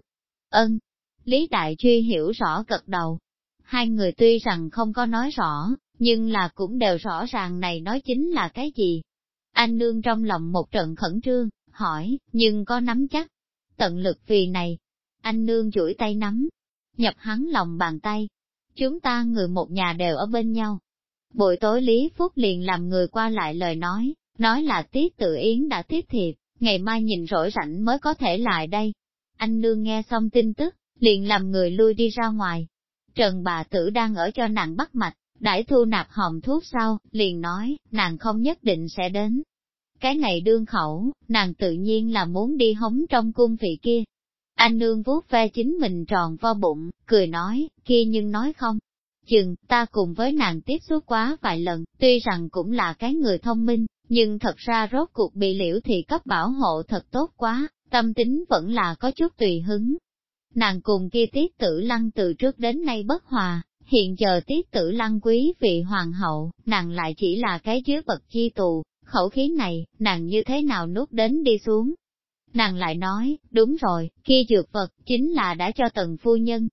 Ân, Lý Đại Truy hiểu rõ cật đầu. Hai người tuy rằng không có nói rõ, nhưng là cũng đều rõ ràng này nói chính là cái gì. Anh nương trong lòng một trận khẩn trương, hỏi, nhưng có nắm chắc. Tận lực vì này, anh nương chuỗi tay nắm, nhập hắn lòng bàn tay. Chúng ta người một nhà đều ở bên nhau, Buổi tối Lý Phúc liền làm người qua lại lời nói, nói là Tiết Tự Yến đã tiếp thiệp, ngày mai nhìn rỗi rảnh mới có thể lại đây. Anh nương nghe xong tin tức, liền làm người lui đi ra ngoài. Trần bà tử đang ở cho nàng bắt mạch, đãi thu nạp hòm thuốc sau, liền nói, nàng không nhất định sẽ đến. Cái này đương khẩu, nàng tự nhiên là muốn đi hống trong cung vị kia. Anh nương vuốt ve chính mình tròn vo bụng, cười nói, kia nhưng nói không, chừng, ta cùng với nàng tiếp xúc quá vài lần, tuy rằng cũng là cái người thông minh, nhưng thật ra rốt cuộc bị liễu thị cấp bảo hộ thật tốt quá, tâm tính vẫn là có chút tùy hứng. Nàng cùng kia tiết tử lăng từ trước đến nay bất hòa, hiện giờ tiết tử lăng quý vị hoàng hậu, nàng lại chỉ là cái dưới bậc chi tù, khẩu khí này, nàng như thế nào nuốt đến đi xuống. Nàng lại nói, đúng rồi, kia dược vật, chính là đã cho tần phu nhân,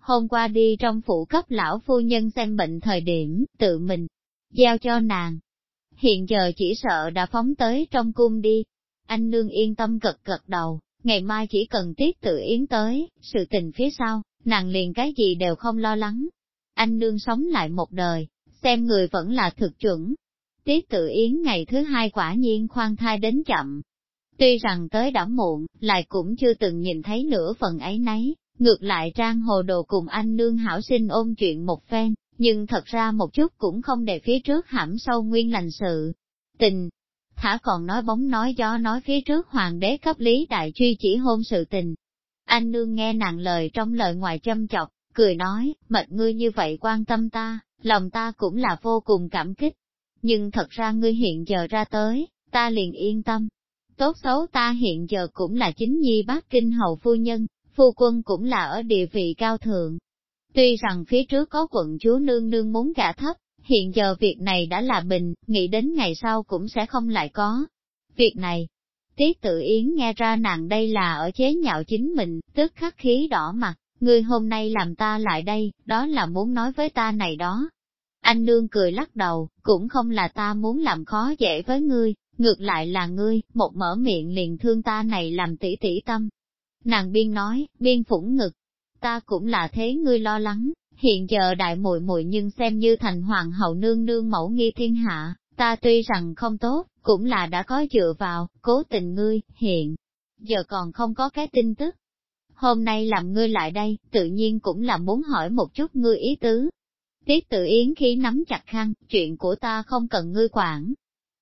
hôm qua đi trong phủ cấp lão phu nhân xem bệnh thời điểm, tự mình, giao cho nàng. Hiện giờ chỉ sợ đã phóng tới trong cung đi. Anh nương yên tâm gật gật đầu, ngày mai chỉ cần tiết tự yến tới, sự tình phía sau, nàng liền cái gì đều không lo lắng. Anh nương sống lại một đời, xem người vẫn là thực chuẩn. Tiết tự yến ngày thứ hai quả nhiên khoan thai đến chậm. Tuy rằng tới đã muộn, lại cũng chưa từng nhìn thấy nửa phần ấy nấy, Ngược lại trang hồ đồ cùng anh nương hảo sinh ôm chuyện một phen, nhưng thật ra một chút cũng không để phía trước hãm sâu nguyên lành sự. Tình, thả còn nói bóng nói gió nói phía trước hoàng đế cấp lý đại truy chỉ hôn sự tình. Anh nương nghe nàng lời trong lời ngoài châm chọc, cười nói, mệt ngươi như vậy quan tâm ta, lòng ta cũng là vô cùng cảm kích. Nhưng thật ra ngươi hiện giờ ra tới, ta liền yên tâm. Tốt xấu ta hiện giờ cũng là chính nhi bác kinh hầu phu nhân, phu quân cũng là ở địa vị cao thượng. Tuy rằng phía trước có quận chúa nương nương muốn gả thấp, hiện giờ việc này đã là bình, nghĩ đến ngày sau cũng sẽ không lại có. Việc này, Tiết tự yến nghe ra nàng đây là ở chế nhạo chính mình, tức khắc khí đỏ mặt, ngươi hôm nay làm ta lại đây, đó là muốn nói với ta này đó. Anh nương cười lắc đầu, cũng không là ta muốn làm khó dễ với ngươi, ngược lại là ngươi, một mở miệng liền thương ta này làm tỷ tỷ tâm, Nàng biên nói, biên phủng ngực, ta cũng là thế ngươi lo lắng, hiện giờ đại muội muội nhưng xem như thành hoàng hậu nương nương mẫu nghi thiên hạ, ta tuy rằng không tốt, cũng là đã có dựa vào, cố tình ngươi, hiện. giờ còn không có cái tin tức. Hôm nay làm ngươi lại đây, tự nhiên cũng là muốn hỏi một chút ngươi ý tứ. Tiết tự yến khi nắm chặt khăn, chuyện của ta không cần ngươi quản.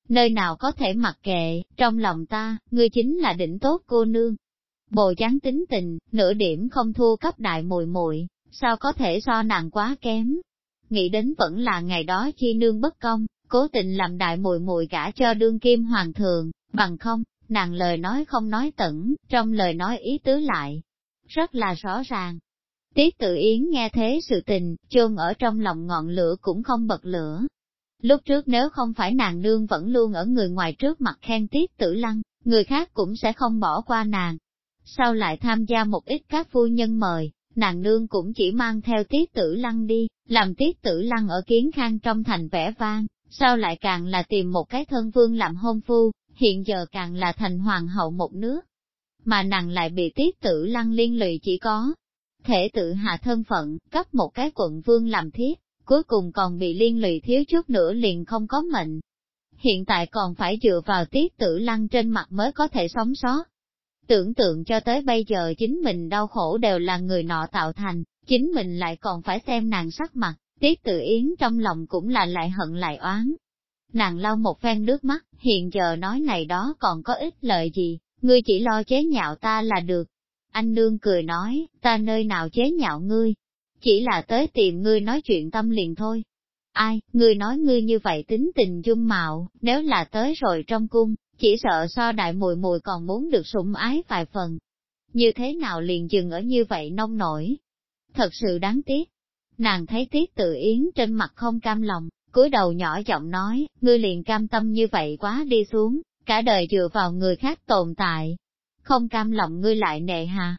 Nơi nào có thể mặc kệ, trong lòng ta, ngươi chính là đỉnh tốt cô nương. Bồ chán tính tình, nửa điểm không thua cấp đại mùi muội sao có thể so nàng quá kém. Nghĩ đến vẫn là ngày đó chi nương bất công, cố tình làm đại mùi mùi cả cho đương kim hoàng thượng, bằng không, nàng lời nói không nói tẩn, trong lời nói ý tứ lại, rất là rõ ràng. Tiết tự yến nghe thế sự tình, chôn ở trong lòng ngọn lửa cũng không bật lửa. Lúc trước nếu không phải nàng nương vẫn luôn ở người ngoài trước mặt khen tiết tử lăng, người khác cũng sẽ không bỏ qua nàng. Sau lại tham gia một ít các phu nhân mời, nàng nương cũng chỉ mang theo tiết tử lăng đi, làm tiết tử lăng ở kiến khang trong thành vẻ vang, Sau lại càng là tìm một cái thân vương làm hôn phu, hiện giờ càng là thành hoàng hậu một nước. Mà nàng lại bị tiết tử lăng liên lụy chỉ có thể tự hạ thân phận, cấp một cái quận vương làm thiết, cuối cùng còn bị liên lụy thiếu chút nữa liền không có mệnh. Hiện tại còn phải dựa vào tiết tử lăng trên mặt mới có thể sống sót. Tưởng tượng cho tới bây giờ chính mình đau khổ đều là người nọ tạo thành, chính mình lại còn phải xem nàng sắc mặt, tiết tự yến trong lòng cũng là lại hận lại oán. Nàng lau một phen nước mắt, hiện giờ nói này đó còn có ích lợi gì, ngươi chỉ lo chế nhạo ta là được. Anh nương cười nói, ta nơi nào chế nhạo ngươi, chỉ là tới tìm ngươi nói chuyện tâm liền thôi. Ai, ngươi nói ngươi như vậy tính tình dung mạo, nếu là tới rồi trong cung, chỉ sợ so đại mùi mùi còn muốn được sủng ái vài phần. Như thế nào liền dừng ở như vậy nông nổi? Thật sự đáng tiếc. Nàng thấy tiết tự yến trên mặt không cam lòng, cúi đầu nhỏ giọng nói, ngươi liền cam tâm như vậy quá đi xuống, cả đời dựa vào người khác tồn tại. Không cam lòng ngươi lại nệ hà.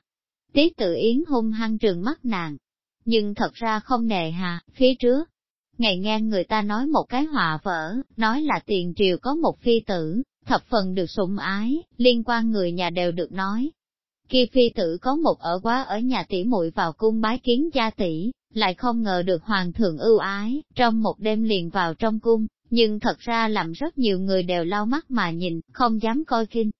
Tiết tự yến hung hăng trường mắt nàng. Nhưng thật ra không nề hà, phía trước. Ngày nghe người ta nói một cái họa vỡ, nói là tiền triều có một phi tử, thập phần được sủng ái, liên quan người nhà đều được nói. Khi phi tử có một ở quá ở nhà tỷ muội vào cung bái kiến gia tỷ, lại không ngờ được hoàng thượng ưu ái, trong một đêm liền vào trong cung, nhưng thật ra làm rất nhiều người đều lau mắt mà nhìn, không dám coi kinh.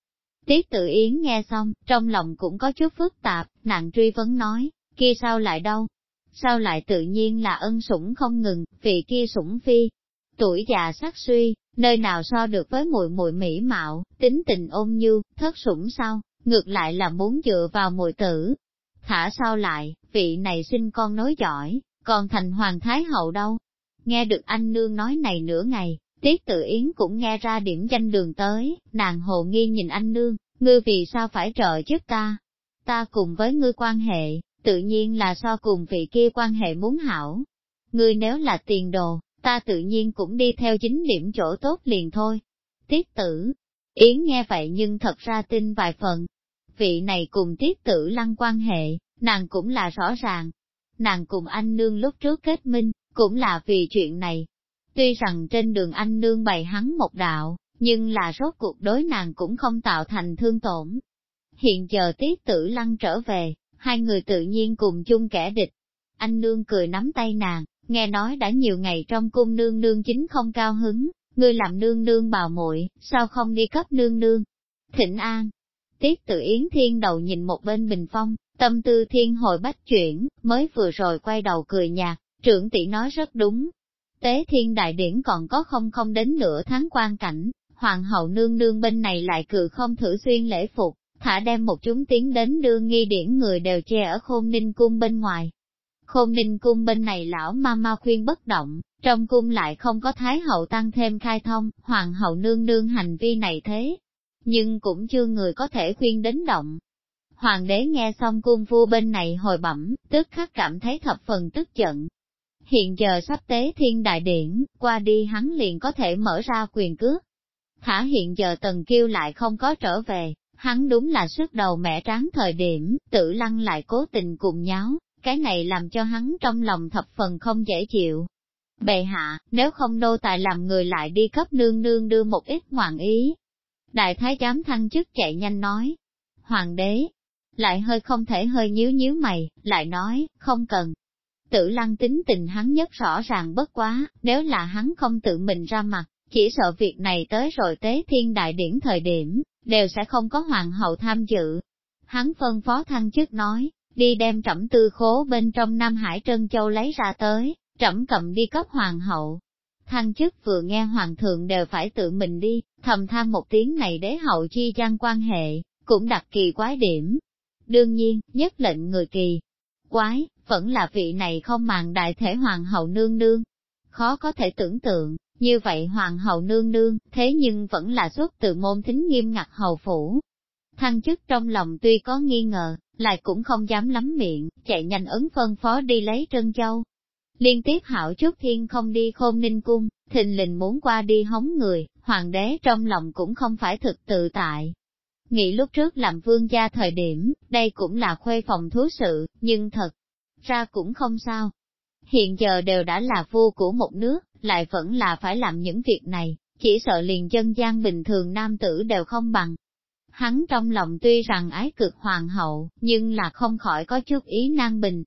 Tiết tự yến nghe xong, trong lòng cũng có chút phức tạp, nặng truy vấn nói, kia sao lại đâu? Sao lại tự nhiên là ân sủng không ngừng, vì kia sủng phi, tuổi già sắc suy, nơi nào so được với mùi mùi mỹ mạo, tính tình ôn nhu, thất sủng sao, ngược lại là muốn dựa vào mùi tử. Thả sao lại, vị này sinh con nói giỏi, còn thành hoàng thái hậu đâu. Nghe được anh nương nói này nửa ngày, tiết tự yến cũng nghe ra điểm danh đường tới, nàng hồ nghi nhìn anh nương, ngươi vì sao phải trợ giúp ta? Ta cùng với ngươi quan hệ, tự nhiên là so cùng vị kia quan hệ muốn hảo. Ngươi nếu là tiền đồ, ta tự nhiên cũng đi theo chính điểm chỗ tốt liền thôi. Tiết tử, Yến nghe vậy nhưng thật ra tin vài phần. Vị này cùng tiết tử lăng quan hệ, nàng cũng là rõ ràng. Nàng cùng anh nương lúc trước kết minh, cũng là vì chuyện này. Tuy rằng trên đường anh nương bày hắn một đạo, nhưng là rốt cuộc đối nàng cũng không tạo thành thương tổn. Hiện giờ tiết tử lăng trở về, hai người tự nhiên cùng chung kẻ địch. Anh nương cười nắm tay nàng, nghe nói đã nhiều ngày trong cung nương nương chính không cao hứng, ngươi làm nương nương bào muội, sao không đi cấp nương nương? Thịnh an, tiết tự yến thiên đầu nhìn một bên bình phong, tâm tư thiên hồi bách chuyển, mới vừa rồi quay đầu cười nhạt, trưởng tỷ nói rất đúng. Tế thiên đại điển còn có không không đến nửa tháng quan cảnh, hoàng hậu nương nương bên này lại cự không thử xuyên lễ phục, thả đem một chúng tiến đến đưa nghi điển người đều che ở khôn ninh cung bên ngoài, Khôn ninh cung bên này lão ma ma khuyên bất động, trong cung lại không có thái hậu tăng thêm khai thông, hoàng hậu nương nương hành vi này thế. Nhưng cũng chưa người có thể khuyên đến động. Hoàng đế nghe xong cung vua bên này hồi bẩm, tức khắc cảm thấy thập phần tức giận. Hiện giờ sắp tế thiên đại điển, qua đi hắn liền có thể mở ra quyền cước. Thả hiện giờ tần kiêu lại không có trở về, hắn đúng là sức đầu mẹ tráng thời điểm, tự lăng lại cố tình cùng nháo, cái này làm cho hắn trong lòng thập phần không dễ chịu. Bệ hạ, nếu không nô tài làm người lại đi cấp nương nương đưa một ít hoàng ý. Đại thái giám thăng chức chạy nhanh nói. Hoàng đế, lại hơi không thể hơi nhíu nhíu mày, lại nói, không cần. Tử lăng tính tình hắn nhất rõ ràng bất quá, nếu là hắn không tự mình ra mặt, chỉ sợ việc này tới rồi tế thiên đại điển thời điểm, đều sẽ không có hoàng hậu tham dự. Hắn phân phó thăng chức nói, đi đem trẫm tư khố bên trong Nam Hải Trân Châu lấy ra tới, trẫm cầm đi cấp hoàng hậu. Thăng chức vừa nghe hoàng thượng đều phải tự mình đi, thầm than một tiếng này đế hậu chi gian quan hệ, cũng đặc kỳ quái điểm. Đương nhiên, nhất lệnh người kỳ. Quái, vẫn là vị này không màng đại thể hoàng hậu nương nương. Khó có thể tưởng tượng, như vậy hoàng hậu nương nương, thế nhưng vẫn là xuất từ môn thính nghiêm ngặt hầu phủ. Thăng chức trong lòng tuy có nghi ngờ, lại cũng không dám lắm miệng, chạy nhanh ấn phân phó đi lấy trân châu. Liên tiếp hảo chút thiên không đi khôn ninh cung, thình lình muốn qua đi hóng người, hoàng đế trong lòng cũng không phải thực tự tại. Nghĩ lúc trước làm vương gia thời điểm, đây cũng là khuê phòng thú sự, nhưng thật ra cũng không sao. Hiện giờ đều đã là vua của một nước, lại vẫn là phải làm những việc này, chỉ sợ liền dân gian bình thường nam tử đều không bằng. Hắn trong lòng tuy rằng ái cực hoàng hậu, nhưng là không khỏi có chút ý nan bình.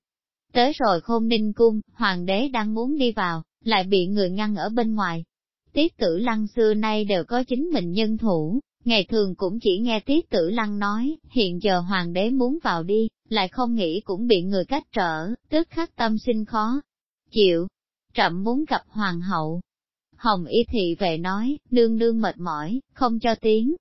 Tới rồi khôn ninh cung, hoàng đế đang muốn đi vào, lại bị người ngăn ở bên ngoài. Tiết tử lăng xưa nay đều có chính mình nhân thủ, ngày thường cũng chỉ nghe tiết tử lăng nói, hiện giờ hoàng đế muốn vào đi, lại không nghĩ cũng bị người cách trở, tức khắc tâm sinh khó. Chịu, trậm muốn gặp hoàng hậu. Hồng y thị về nói, nương nương mệt mỏi, không cho tiếng.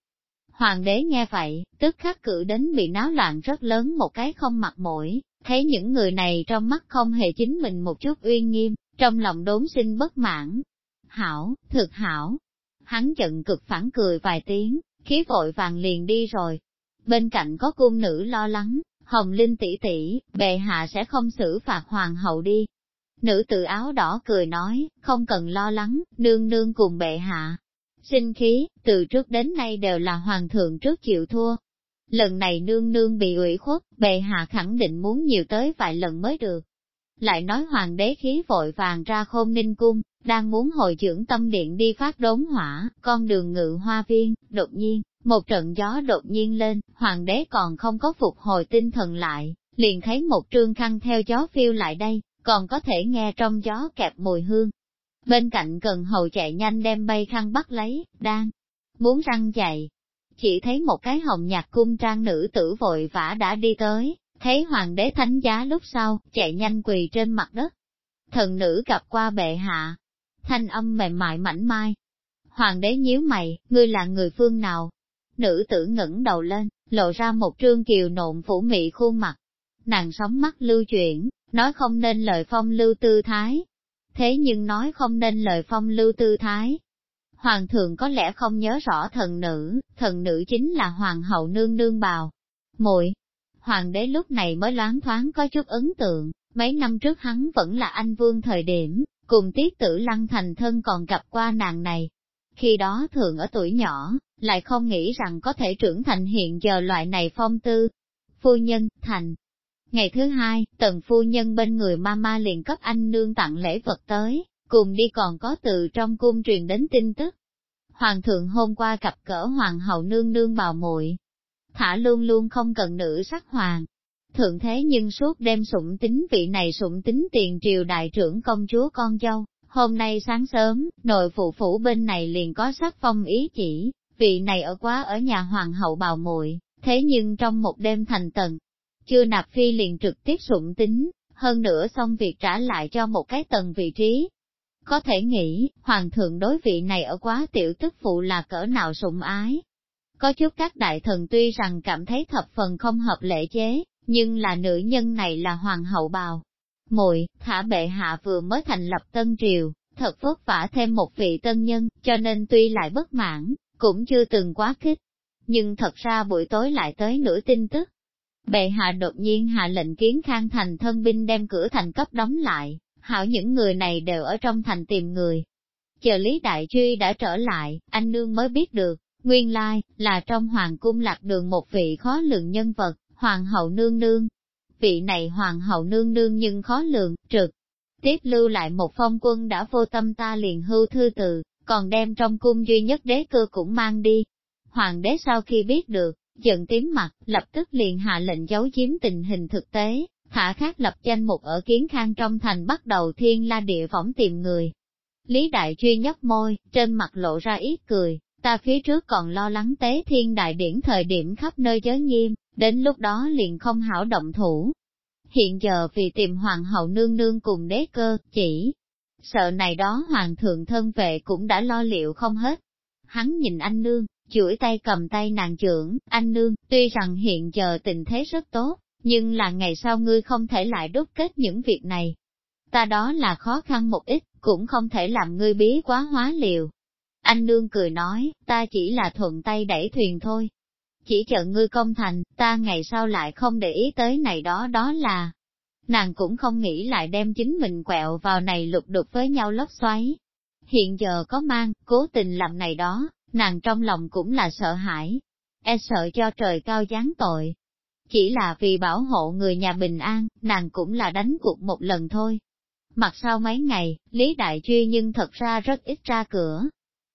Hoàng đế nghe vậy, tức khắc cử đến bị náo loạn rất lớn một cái không mặt mũi, thấy những người này trong mắt không hề chính mình một chút uy nghiêm, trong lòng đốn sinh bất mãn. Hảo, thực hảo. Hắn giận cực phản cười vài tiếng, khí vội vàng liền đi rồi. Bên cạnh có cung nữ lo lắng, Hồng Linh tỷ tỷ, bệ hạ sẽ không xử phạt hoàng hậu đi, Nữ tự áo đỏ cười nói, không cần lo lắng, nương nương cùng bệ hạ. Sinh khí, từ trước đến nay đều là hoàng thượng trước chịu thua. Lần này nương nương bị ủy khuất, bệ hạ khẳng định muốn nhiều tới vài lần mới được. Lại nói hoàng đế khí vội vàng ra khôn ninh cung, đang muốn hồi trưởng tâm điện đi phát đốn hỏa, con đường ngự hoa viên, đột nhiên, một trận gió đột nhiên lên, hoàng đế còn không có phục hồi tinh thần lại, liền thấy một trương khăn theo gió phiêu lại đây, còn có thể nghe trong gió kẹp mùi hương. Bên cạnh cần hầu chạy nhanh đem bay khăn bắt lấy, đang muốn răng chạy. Chỉ thấy một cái hồng nhạc cung trang nữ tử vội vã đã đi tới, thấy hoàng đế thánh giá lúc sau, chạy nhanh quỳ trên mặt đất. Thần nữ gặp qua bệ hạ, thanh âm mềm mại mảnh mai. Hoàng đế nhíu mày, ngươi là người phương nào? Nữ tử ngẩng đầu lên, lộ ra một trương kiều nộn phủ mị khuôn mặt. Nàng sóng mắt lưu chuyển, nói không nên lời phong lưu tư thái. Thế nhưng nói không nên lời phong lưu tư thái. Hoàng thượng có lẽ không nhớ rõ thần nữ, thần nữ chính là hoàng hậu nương nương bào. muội Hoàng đế lúc này mới loáng thoáng có chút ấn tượng, mấy năm trước hắn vẫn là anh vương thời điểm, cùng tiết tử lăng thành thân còn gặp qua nàng này. Khi đó thường ở tuổi nhỏ, lại không nghĩ rằng có thể trưởng thành hiện giờ loại này phong tư. Phu nhân, thành, Ngày thứ hai, tần phu nhân bên người mama liền cấp anh nương tặng lễ vật tới, cùng đi còn có từ trong cung truyền đến tin tức. Hoàng thượng hôm qua gặp cỡ hoàng hậu nương nương bào muội thả luôn luôn không cần nữ sắc hoàng. Thượng thế nhưng suốt đêm sụng tính vị này sụng tính tiền triều đại trưởng công chúa con dâu, hôm nay sáng sớm, nội phụ phủ bên này liền có sắc phong ý chỉ, vị này ở quá ở nhà hoàng hậu bào muội thế nhưng trong một đêm thành tần, chưa nạp phi liền trực tiếp sụng tính, hơn nữa xong việc trả lại cho một cái tầng vị trí. Có thể nghĩ, hoàng thượng đối vị này ở quá tiểu tức phụ là cỡ nào sủng ái. Có chút các đại thần tuy rằng cảm thấy thập phần không hợp lệ chế, nhưng là nữ nhân này là hoàng hậu bào. Mùi, thả bệ hạ vừa mới thành lập tân triều, thật vất vả thêm một vị tân nhân, cho nên tuy lại bất mãn, cũng chưa từng quá kích. Nhưng thật ra buổi tối lại tới nửa tin tức, Bệ hạ đột nhiên hạ lệnh kiến khang thành thân binh đem cửa thành cấp đóng lại, hảo những người này đều ở trong thành tìm người. Chờ Lý Đại Truy đã trở lại, anh nương mới biết được, nguyên lai, là trong hoàng cung lạc đường một vị khó lường nhân vật, hoàng hậu nương nương. Vị này hoàng hậu nương nương nhưng khó lường, trực. Tiếp lưu lại một phong quân đã vô tâm ta liền hưu thư từ, còn đem trong cung duy nhất đế cơ cũng mang đi. Hoàng đế sau khi biết được, giận tím mặt, lập tức liền hạ lệnh giấu chiếm tình hình thực tế, thả khác lập danh mục ở kiến khang trong thành bắt đầu thiên la địa võng tìm người. Lý Đại Truy nhấp môi, trên mặt lộ ra ít cười, Ta phía trước còn lo lắng tế thiên đại điển thời điểm khắp nơi giới nghiêm, đến lúc đó liền không hảo động thủ. Hiện giờ vì tìm hoàng hậu nương nương cùng đế cơ, chỉ sợ này đó hoàng thượng thân vệ cũng đã lo liệu không hết. Hắn nhìn anh nương, chuỗi tay cầm tay nàng trưởng, anh nương, tuy rằng hiện giờ tình thế rất tốt, nhưng là ngày sau ngươi không thể lại đúc kết những việc này. Ta đó là khó khăn một ít, cũng không thể làm ngươi bí quá hóa liều. Anh nương cười nói, ta chỉ là thuận tay đẩy thuyền thôi. Chỉ chờ ngươi công thành, ta ngày sau lại không để ý tới này đó đó là. Nàng cũng không nghĩ lại đem chính mình quẹo vào này lục đục với nhau lốc xoáy. Hiện giờ có mang, cố tình làm này đó, nàng trong lòng cũng là sợ hãi. E sợ cho trời cao giáng tội. Chỉ là vì bảo hộ người nhà bình an, nàng cũng là đánh cuộc một lần thôi. Mặt sau mấy ngày, Lý Đại Truy nhưng thật ra rất ít ra cửa.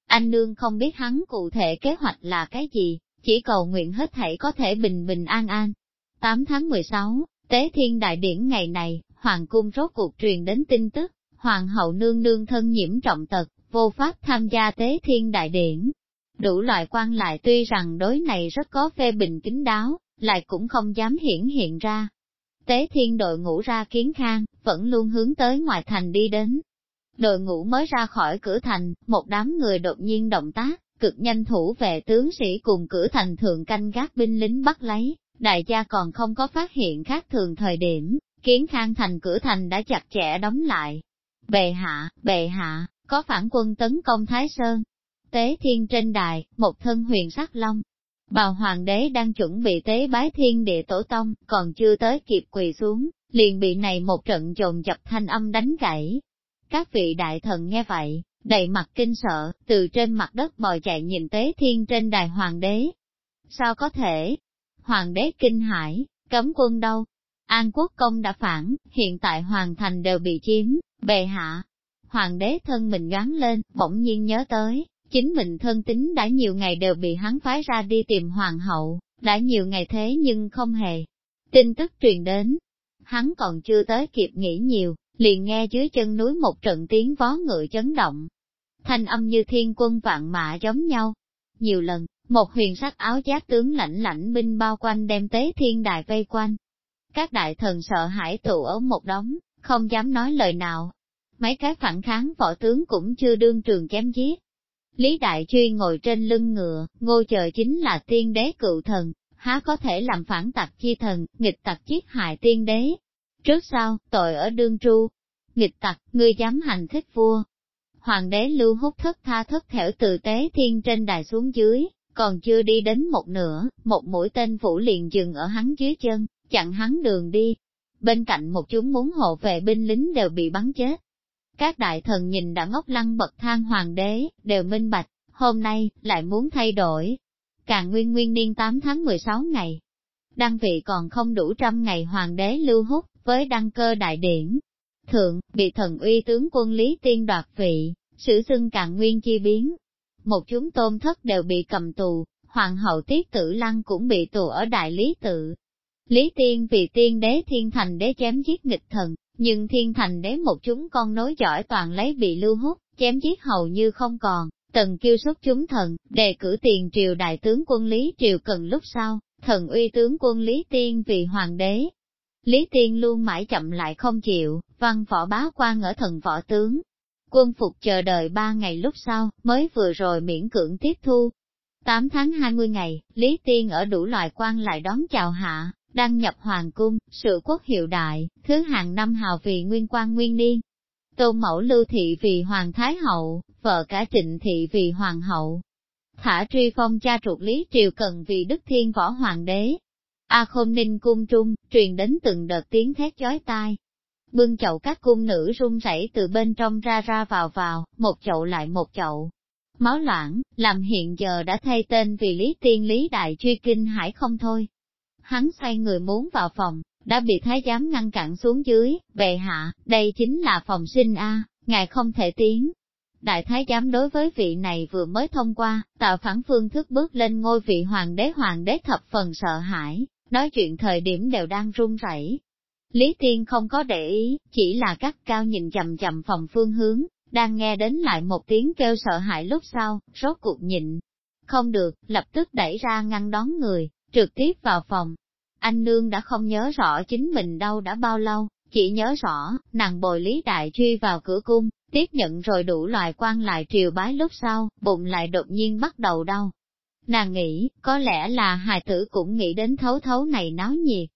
Anh nương không biết hắn cụ thể kế hoạch là cái gì, chỉ cầu nguyện hết thảy có thể bình bình an an. 8 tháng 16, Tế Thiên Đại Điển ngày này, Hoàng cung rốt cuộc truyền đến tin tức, Hoàng hậu nương nương thân nhiễm trọng tật, vô pháp tham gia Tế Thiên Đại Điển. Đủ loại quan lại tuy rằng đối này rất có phê bình kính đáo, lại cũng không dám hiển hiện ra. Tế thiên đội ngũ ra kiến khang, vẫn luôn hướng tới ngoài thành đi đến. Đội ngũ mới ra khỏi cửa thành, một đám người đột nhiên động tác, cực nhanh thủ về tướng sĩ cùng cửa thành thượng canh gác binh lính bắt lấy, đại gia còn không có phát hiện khác thường thời điểm, kiến khang thành cửa thành đã chặt chẽ đóng lại. Bệ hạ, bệ hạ, có phản quân tấn công Thái Sơn. Tế thiên trên đài, một thân huyền sắc long, Bào hoàng đế đang chuẩn bị tế bái thiên địa tổ tông, còn chưa tới kịp quỳ xuống, liền bị này một trận dồn dập thanh âm đánh gãy. Các vị đại thần nghe vậy, đầy mặt kinh sợ, từ trên mặt đất bò chạy nhìn tế thiên trên đài hoàng đế. Sao có thể? Hoàng đế kinh hãi, cấm quân đâu? An quốc công đã phản, hiện tại hoàng thành đều bị chiếm, bệ hạ. Hoàng đế thân mình gắn lên, bỗng nhiên nhớ tới, Chính mình thân tính đã nhiều ngày đều bị hắn phái ra đi tìm hoàng hậu, đã nhiều ngày thế nhưng không hề. Tin tức truyền đến, hắn còn chưa tới kịp nghĩ nhiều, liền nghe dưới chân núi một trận tiếng vó ngựa chấn động. Thanh âm như thiên quân vạn mã giống nhau. Nhiều lần, một huyền sắc áo giáp tướng lãnh lãnh binh bao quanh đem tế thiên đài vây quanh. Các đại thần sợ hãi tụ ở một đống, không dám nói lời nào. Mấy cái phản kháng võ tướng cũng chưa đương trường chém giết, Lý Đại Truy ngồi trên lưng ngựa, ngô chờ chính là tiên đế cựu thần, há có thể làm phản tặc chi thần, nghịch tặc giết hại tiên đế. Trước sau, tội ở đương tru, nghịch tặc, ngươi dám hành thích vua. Hoàng đế lưu hút thất tha thất thẻo từ tế thiên trên đài xuống dưới, còn chưa đi đến một nửa, một mũi tên phủ liền dừng ở hắn dưới chân, chặn hắn đường đi. Bên cạnh một chúng muốn hộ vệ binh lính đều bị bắn chết. Các đại thần nhìn đã ngốc lăng bậc thang hoàng đế, đều minh bạch, hôm nay, lại muốn thay đổi. Càng nguyên nguyên niên 8 tháng 16 ngày. Đăng vị còn không đủ trăm ngày hoàng đế lưu hút, với đăng cơ đại điển. Thượng, bị thần uy tướng quân Lý Tiên đoạt vị, sử xưng càng nguyên chi biến. Một chúng tôn thất đều bị cầm tù, hoàng hậu tiết tử lăng cũng bị tù ở đại lý tự. Lý Tiên vì tiên đế thiên thành đế chém giết nghịch thần, nhưng thiên thành đế một chúng con nối giỏi toàn lấy bị lưu hút, chém giết hầu như không còn, tần kêu xuất chúng thần, đề cử tiền triều đại tướng quân Lý Triều cần lúc sau, thần uy tướng quân Lý Tiên vì hoàng đế. Lý Tiên luôn mãi chậm lại không chịu, văn võ bá quan ở thần võ tướng. Quân phục chờ đợi ba ngày lúc sau, mới vừa rồi miễn cưỡng tiếp thu. 8 tháng 20 ngày, Lý Tiên ở đủ loại quan lại đón chào hạ, đăng nhập hoàng cung, sự quốc hiệu đại, thứ hàng năm hào vì nguyên quan nguyên niên. Tôn mẫu lưu thị vì hoàng thái hậu, vợ cả trịnh thị vì hoàng hậu. Thả truy phong cha ruột lý triều cần vì đức thiên võ hoàng đế. A khôn ninh cung trung, truyền đến từng đợt tiếng thét chói tai. Bưng chậu các cung nữ run rẩy từ bên trong ra ra vào vào, một chậu lại một chậu. Máu loãng, làm hiện giờ đã thay tên vì Lý Tiên Lý Đại truy kinh hải không thôi hắn xoay người muốn vào phòng, đã bị thái giám ngăn cản xuống dưới, về hạ, đây chính là phòng sinh A, ngài không thể tiến. Đại thái giám đối với vị này vừa mới thông qua, tạo phản phương thức bước lên ngôi vị hoàng đế hoàng đế thập phần sợ hãi, nói chuyện thời điểm đều đang run rẩy. Lý Thiên không có để ý, chỉ là cắt cao nhìn chầm chầm phòng phương hướng, đang nghe đến lại một tiếng kêu sợ hãi lúc sau, rốt cuộc nhịn, không được, lập tức đẩy ra ngăn đón người, trực tiếp vào phòng. Anh nương đã không nhớ rõ chính mình đâu đã bao lâu, chỉ nhớ rõ, nàng bồi Lý Đại Truy vào cửa cung, tiếp nhận rồi đủ loại quan lại triều bái lúc sau, bụng lại đột nhiên bắt đầu đau. Nàng nghĩ, có lẽ là hài tử cũng nghĩ đến thấu thấu này náo nhiệt.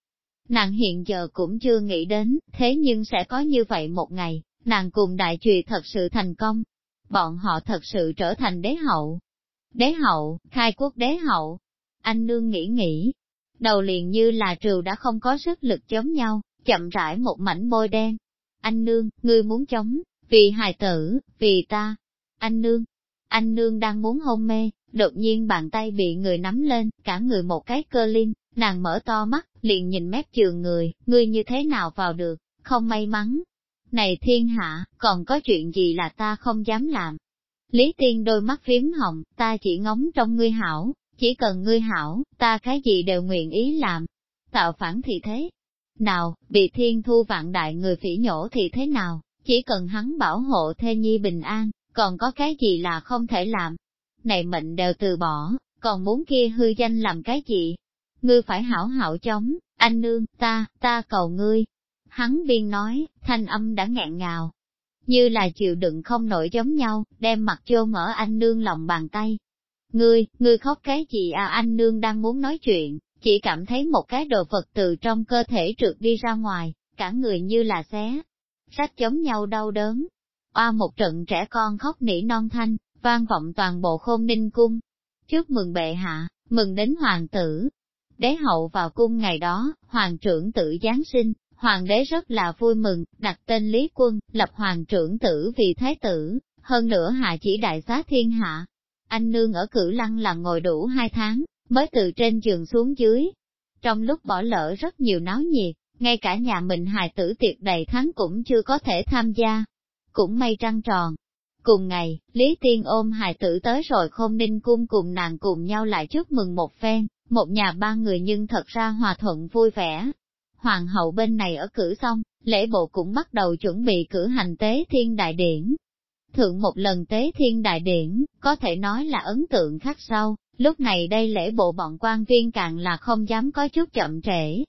Nàng hiện giờ cũng chưa nghĩ đến, thế nhưng sẽ có như vậy một ngày, nàng cùng đại trùy thật sự thành công. Bọn họ thật sự trở thành đế hậu. Đế hậu, khai quốc đế hậu. Anh nương nghĩ nghĩ, đầu liền như là trừ đã không có sức lực chống nhau, chậm rãi một mảnh môi đen. Anh nương, ngươi muốn chống, vì hài tử, vì ta. Anh nương, anh nương đang muốn hôn mê, đột nhiên bàn tay bị người nắm lên, cả người một cái cơ linh, nàng mở to mắt, liền nhìn mép trường người, ngươi như thế nào vào được, không may mắn. Này thiên hạ, còn có chuyện gì là ta không dám làm? Lý tiên đôi mắt phím hồng, ta chỉ ngóng trong ngươi hảo, chỉ cần ngươi hảo, ta cái gì đều nguyện ý làm. Tạo phản thì thế. Nào, bị thiên thu vạn đại người phỉ nhổ thì thế nào, chỉ cần hắn bảo hộ thê nhi bình an, còn có cái gì là không thể làm. Này mệnh đều từ bỏ, còn muốn kia hư danh làm cái gì? Ngươi phải hảo hảo chống, anh nương, ta, ta cầu ngươi. Hắn biên nói, thanh âm đã nghẹn ngào, như là chịu đựng không nổi giống nhau, đem mặt chôn ở anh nương lòng bàn tay. Ngươi, ngươi khóc cái gì à anh nương đang muốn nói chuyện, chỉ cảm thấy một cái đồ vật từ trong cơ thể trượt đi ra ngoài, cả người như là xé, sách chống nhau đau đớn. Oa một trận trẻ con khóc nỉ non thanh, vang vọng toàn bộ khôn ninh cung. Chúc mừng bệ hạ, mừng đến hoàng tử. Đế hậu vào cung ngày đó, hoàng trưởng tử Giáng sinh, hoàng đế rất là vui mừng, đặt tên Lý Quân, lập hoàng trưởng tử vì thái tử, hơn nữa hạ chỉ đại xá thiên hạ. Anh nương ở cử lăng là ngồi đủ hai tháng, mới từ trên giường xuống dưới. Trong lúc bỏ lỡ rất nhiều náo nhiệt, ngay cả nhà mình hài tử tiệc đầy tháng cũng chưa có thể tham gia. Cũng may trăng tròn. Cùng ngày, Lý Tiên ôm hài tử tới rồi khôn ninh cung cùng nàng cùng nhau lại chúc mừng một phen, một nhà ba người nhưng thật ra hòa thuận vui vẻ. Hoàng hậu bên này ở cử xong, lễ bộ cũng bắt đầu chuẩn bị cử hành tế thiên đại điển. Thượng một lần tế thiên đại điển, có thể nói là ấn tượng khắc sâu, lúc này đây lễ bộ bọn quan viên càng là không dám có chút chậm trễ,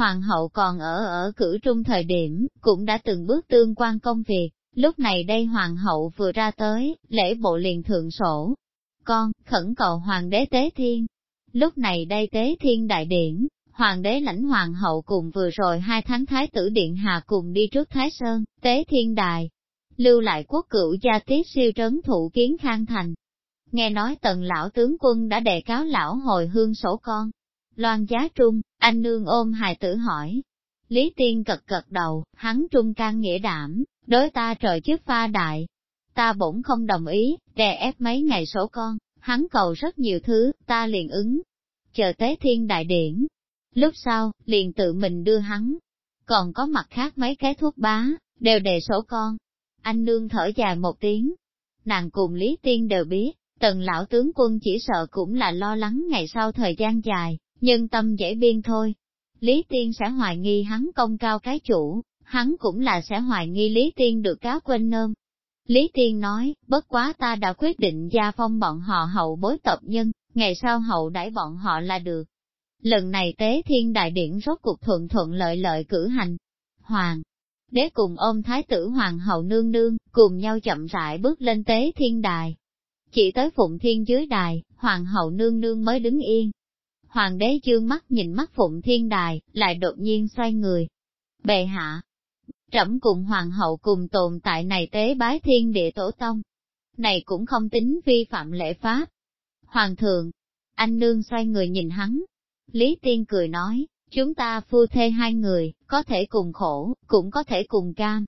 Hoàng hậu còn ở ở cử trung thời điểm, cũng đã từng bước tương quan công việc, lúc này đây hoàng hậu vừa ra tới, lễ bộ liền thượng sổ. Con, khẩn cầu hoàng đế tế thiên. Lúc này đây tế thiên đại điển, hoàng đế lãnh hoàng hậu cùng vừa rồi hai tháng thái tử điện hạ cùng đi trước Thái Sơn, tế thiên đài. Lưu lại quốc cửu gia tiết siêu trấn thủ kiến khang thành. Nghe nói tần lão tướng quân đã đề cáo lão hồi hương sổ con, Loan giá trung, anh nương ôm hài tử hỏi. Lý Tiên cật cật đầu, hắn trung can nghĩa đảm, đối ta trời trước pha đại. Ta bổn không đồng ý, đè ép mấy ngày số con, hắn cầu rất nhiều thứ, ta liền ứng. Chờ tế thiên đại điển. Lúc sau, liền tự mình đưa hắn. Còn có mặt khác mấy cái thuốc bá, đều đề sổ con. Anh nương thở dài một tiếng. Nàng cùng Lý Tiên đều biết, tần lão tướng quân chỉ sợ cũng là lo lắng ngày sau thời gian dài, nhân tâm dễ biên thôi. Lý Tiên sẽ hoài nghi hắn công cao cái chủ, hắn cũng là sẽ hoài nghi Lý Tiên được cáo quên nơm. Lý Tiên nói, bất quá ta đã quyết định gia phong bọn họ hậu bối tộc nhân, ngày sau hậu đãi bọn họ là được. Lần này tế thiên đại điển rốt cuộc thuận thuận lợi lợi cử hành. Hoàng, đế cùng ôm thái tử hoàng hậu nương nương, cùng nhau chậm rãi bước lên tế thiên đài. Chỉ tới phụng thiên dưới đài, hoàng hậu nương nương mới đứng yên, Hoàng đế dương mắt nhìn mắt phụng thiên đài, lại đột nhiên xoay người. Bệ hạ, trẫm cùng hoàng hậu cùng tồn tại này tế bái thiên địa tổ tông. Này cũng không tính vi phạm lễ pháp. Hoàng thượng, anh nương xoay người nhìn hắn. Lý tiên cười nói, chúng ta phu thê hai người, có thể cùng khổ, cũng có thể cùng cam.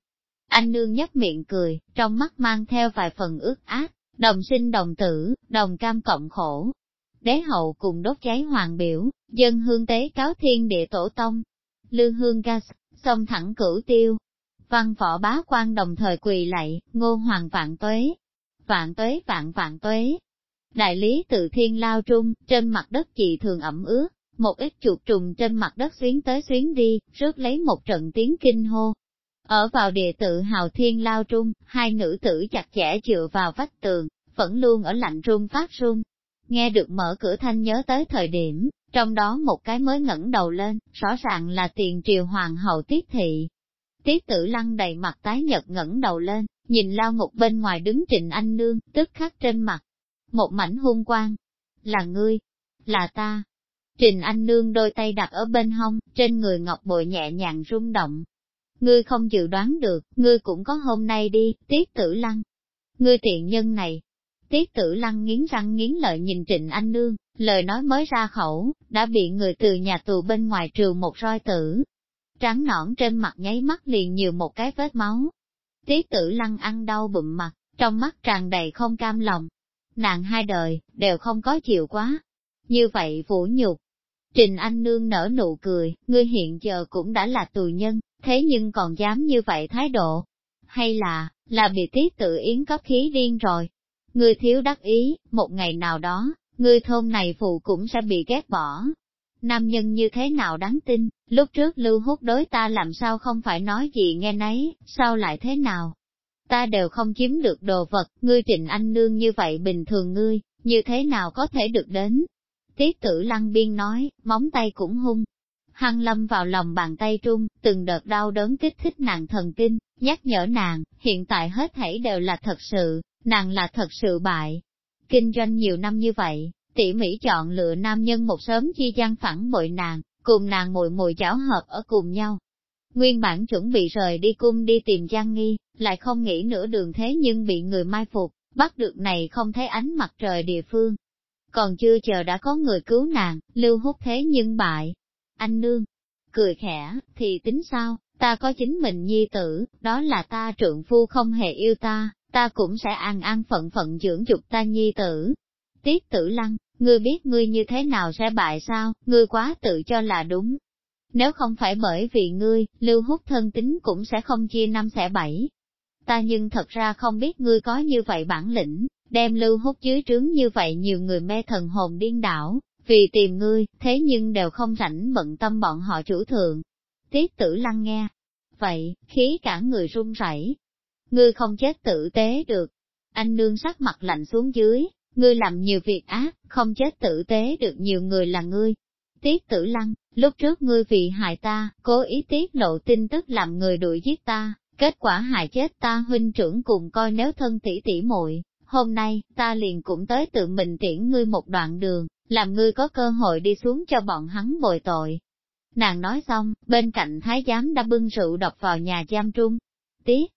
Anh nương nhấp miệng cười, trong mắt mang theo vài phần ước ác, đồng sinh đồng tử, đồng cam cộng khổ, đế hậu cùng đốt cháy hoàng biểu, dân hương tế cáo thiên địa tổ tông. Lương hương ca xông thẳng cửu tiêu. Văn võ bá quan đồng thời quỳ lạy, ngô hoàng vạn tuế. Vạn tuế vạn vạn tuế. Đại lý tự thiên lao trung, trên mặt đất chị thường ẩm ướt, một ít chuột trùng trên mặt đất xuyến tới xuyến đi, rước lấy một trận tiếng kinh hô. Ở vào địa tự hào thiên lao trung, hai nữ tử chặt chẽ dựa vào vách tường, vẫn luôn ở lạnh run phát run, Nghe được mở cửa thanh nhớ tới thời điểm, trong đó một cái mới ngẩng đầu lên, rõ ràng là tiền triều hoàng hậu tiết thị. Tiết tử lăng đầy mặt tái nhật ngẩng đầu lên, nhìn lao ngục bên ngoài đứng trịnh anh nương, tức khắc trên mặt. Một mảnh hung quang. Là ngươi, là ta. Trình anh nương đôi tay đặt ở bên hông, trên người ngọc bội nhẹ nhàng rung động. Ngươi không dự đoán được, ngươi cũng có hôm nay đi, tiết tử lăng. Ngươi tiện nhân này. Tiết tử lăng nghiến răng nghiến lợi nhìn trịnh anh nương, lời nói mới ra khẩu, đã bị người từ nhà tù bên ngoài trừ một roi tử. Trắng nõn trên mặt nháy mắt liền nhiều một cái vết máu. Tiết tử lăng ăn đau bụng mặt, trong mắt tràn đầy không cam lòng. Nàng hai đời, đều không có chịu quá. Như vậy vũ nhục. Trình Anh Nương nở nụ cười, ngươi hiện giờ cũng đã là tù nhân, thế nhưng còn dám như vậy thái độ. Hay là, là bị tiết tự yến cấp khí điên rồi. Ngươi thiếu đắc ý, một ngày nào đó, ngươi thôn này phụ cũng sẽ bị ghét bỏ. Nam nhân như thế nào đáng tin, lúc trước lưu hút đối ta làm sao không phải nói gì nghe nấy, sao lại thế nào? Ta đều không chiếm được đồ vật, ngươi trịnh anh nương như vậy bình thường ngươi, như thế nào có thể được đến? Tiết tử lăng biên nói, móng tay cũng hung. Hăng lâm vào lòng bàn tay trung, từng đợt đau đớn kích thích nàng thần kinh, nhắc nhở nàng, hiện tại hết thảy đều là thật sự, nàng là thật sự bại, Kinh doanh nhiều năm như vậy, tỉ mỉ chọn lựa nam nhân một sớm chi gian phản bội nàng, cùng nàng mùi mùi chảo hợp ở cùng nhau. Nguyên bản chuẩn bị rời đi cung đi tìm Giang Nghi, lại không nghĩ nửa đường thế nhưng bị người mai phục, bắt được này không thấy ánh mặt trời địa phương. Còn chưa chờ đã có người cứu nàng, lưu hút thế nhưng bại. Anh nương, cười khẽ, thì tính sao, ta có chính mình nhi tử, đó là ta trượng phu không hề yêu ta, ta cũng sẽ an an phận phận dưỡng dục ta nhi tử. Tiết tử lăng, ngươi biết ngươi như thế nào sẽ bại sao, ngươi quá tự cho là đúng. Nếu không phải bởi vì ngươi, lưu hút thân tính cũng sẽ không chia năm xẻ bảy. Ta nhưng thật ra không biết ngươi có như vậy bản lĩnh, đem lưu hút dưới trướng như vậy nhiều người mê thần hồn điên đảo, vì tìm ngươi, thế nhưng đều không rảnh bận tâm bọn họ chủ thượng. Tiết tử lăng nghe. Vậy, khí cả người run rẩy, ngươi không chết tử tế được. Anh nương sắc mặt lạnh xuống dưới, ngươi làm nhiều việc ác, không chết tử tế được nhiều người là ngươi. Tiết tử lăng, lúc trước ngươi vì hại ta, cố ý tiết lộ tin tức làm người đuổi giết ta, kết quả hại chết ta huynh trưởng cùng coi nếu thân tỷ tỷ muội. hôm nay, ta liền cũng tới tự mình tiễn ngươi một đoạn đường, làm ngươi có cơ hội đi xuống cho bọn hắn bồi tội. Nàng nói xong, bên cạnh thái giám đã bưng rượu độc vào nhà giam trung. Tiết,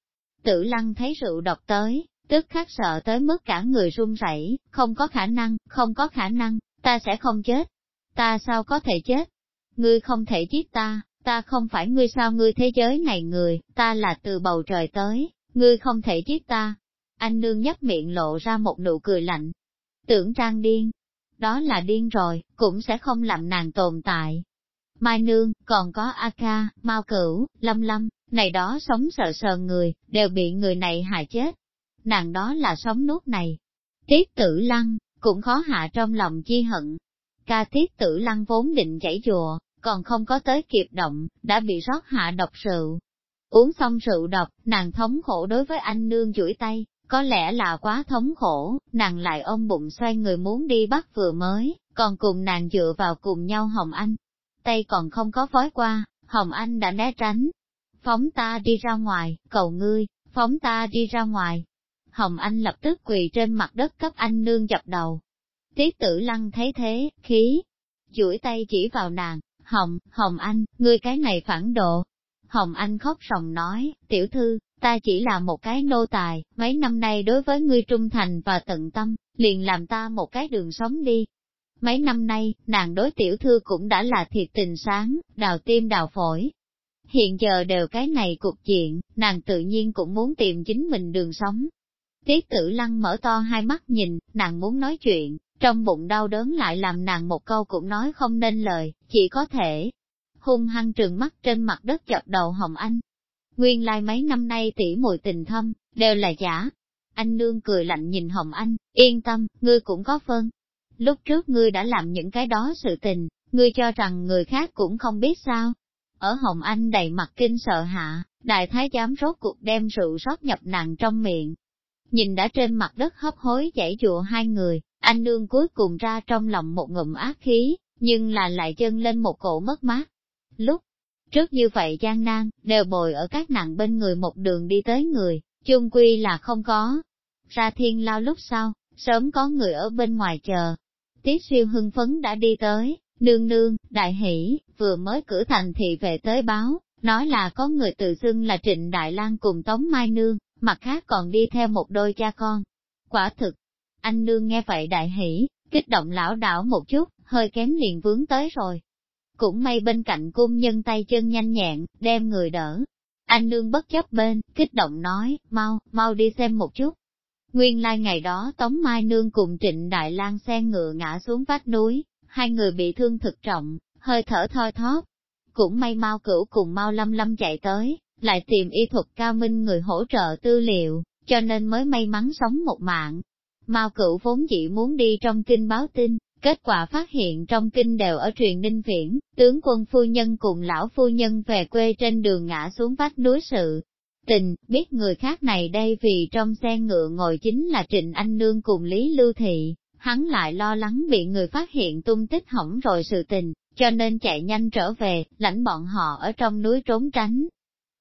Tử lăng thấy rượu độc tới, tức khắc sợ tới mức cả người run rẩy, không có khả năng, không có khả năng, ta sẽ không chết. Ta sao có thể chết? Ngươi không thể giết ta, ta không phải ngươi sao ngươi thế giới này người, ta là từ bầu trời tới, ngươi không thể giết ta. Anh nương nhấp miệng lộ ra một nụ cười lạnh. Tưởng trang điên, đó là điên rồi, cũng sẽ không làm nàng tồn tại. Mai nương, còn có A ca, Mao cửu, Lâm Lâm, này đó sống sợ sờ người, đều bị người này hại chết. Nàng đó là sống nuốt này. Tiết tử lăng, cũng khó hạ trong lòng chi hận. Ca tiết tử lăng vốn định chảy chùa, còn không có tới kịp động, đã bị rót hạ độc rượu. Uống xong rượu độc, nàng thống khổ đối với anh nương chuỗi tay, có lẽ là quá thống khổ, nàng lại ôm bụng xoay người muốn đi bắt vừa mới, còn cùng nàng dựa vào cùng nhau Hồng Anh. Tay còn không có vói qua, Hồng Anh đã né tránh, phóng ta đi ra ngoài, cầu ngươi, phóng ta đi ra ngoài. Hồng Anh lập tức quỳ trên mặt đất cấp anh nương dập đầu. Tiết tử lăng thấy thế, khí, chuỗi tay chỉ vào nàng, Hồng, Hồng Anh, ngươi cái này phản độ. Hồng Anh khóc sòng nói, tiểu thư, ta chỉ là một cái nô tài, mấy năm nay đối với ngươi trung thành và tận tâm, liền làm ta một cái đường sống đi. Mấy năm nay, nàng đối tiểu thư cũng đã là thiệt tình sáng, đào tim đào phổi, Hiện giờ đều cái này cục diện, nàng tự nhiên cũng muốn tìm chính mình đường sống. Tiết tử lăng mở to hai mắt nhìn, nàng muốn nói chuyện, trong bụng đau đớn lại làm nàng một câu cũng nói không nên lời, chỉ có thể hung hăng trừng mắt trên mặt đất chập đầu Hồng Anh. Nguyên lai like mấy năm nay tỷ mùi tình thâm, đều là giả. Anh nương cười lạnh nhìn Hồng Anh, yên tâm, ngươi cũng có phân. Lúc trước ngươi đã làm những cái đó sự tình, ngươi cho rằng người khác cũng không biết sao. Ở Hồng Anh đầy mặt kinh sợ hạ, đại thái giám rốt cuộc đem rượu rót nhập nàng trong miệng. Nhìn đã trên mặt đất hấp hối chảy dụa hai người, Anh nương cuối cùng ra trong lòng một ngụm ác khí, nhưng là lại chân lên một cổ mất mát. Lúc trước như vậy gian nan, đều bồi ở các nặng bên người một đường đi tới người, chung quy là không có. Ra thiên lao lúc sau, sớm có người ở bên ngoài chờ. Tiết siêu hưng phấn đã đi tới, nương nương, đại hỷ, vừa mới cử thành thị về tới báo, nói là có người tự xưng là Trịnh Đại lang cùng Tống Mai Nương, mặt khác còn đi theo một đôi cha con. Quả thực, anh nương nghe vậy đại hỷ, kích động lão đảo một chút, hơi kém liền vướng tới rồi. Cũng may bên cạnh cung nhân tay chân nhanh nhẹn, đem người đỡ. Anh nương bất chấp bên, kích động nói, mau, mau đi xem một chút. Nguyên lai like ngày đó Tống Mai Nương cùng Trịnh Đại lang xe ngựa ngã xuống vách núi, hai người bị thương thực trọng, hơi thở thoi thóp. Cũng may mau cửu cùng mau lâm lâm chạy tới, lại tìm y thuật cao minh người hỗ trợ tư liệu, cho nên mới may mắn sống một mạng. Mao cửu vốn chỉ muốn đi trong kinh báo tin, kết quả phát hiện trong kinh đều ở truyền ninh viễn, tướng quân phu nhân cùng lão phu nhân về quê trên đường ngã xuống vách núi sự. Tình, biết người khác này đây vì trong xe ngựa ngồi chính là Trịnh Anh Nương cùng Lý Lưu Thị, hắn lại lo lắng bị người phát hiện tung tích hỏng rồi sự tình, cho nên chạy nhanh trở về, lãnh bọn họ ở trong núi trốn tránh.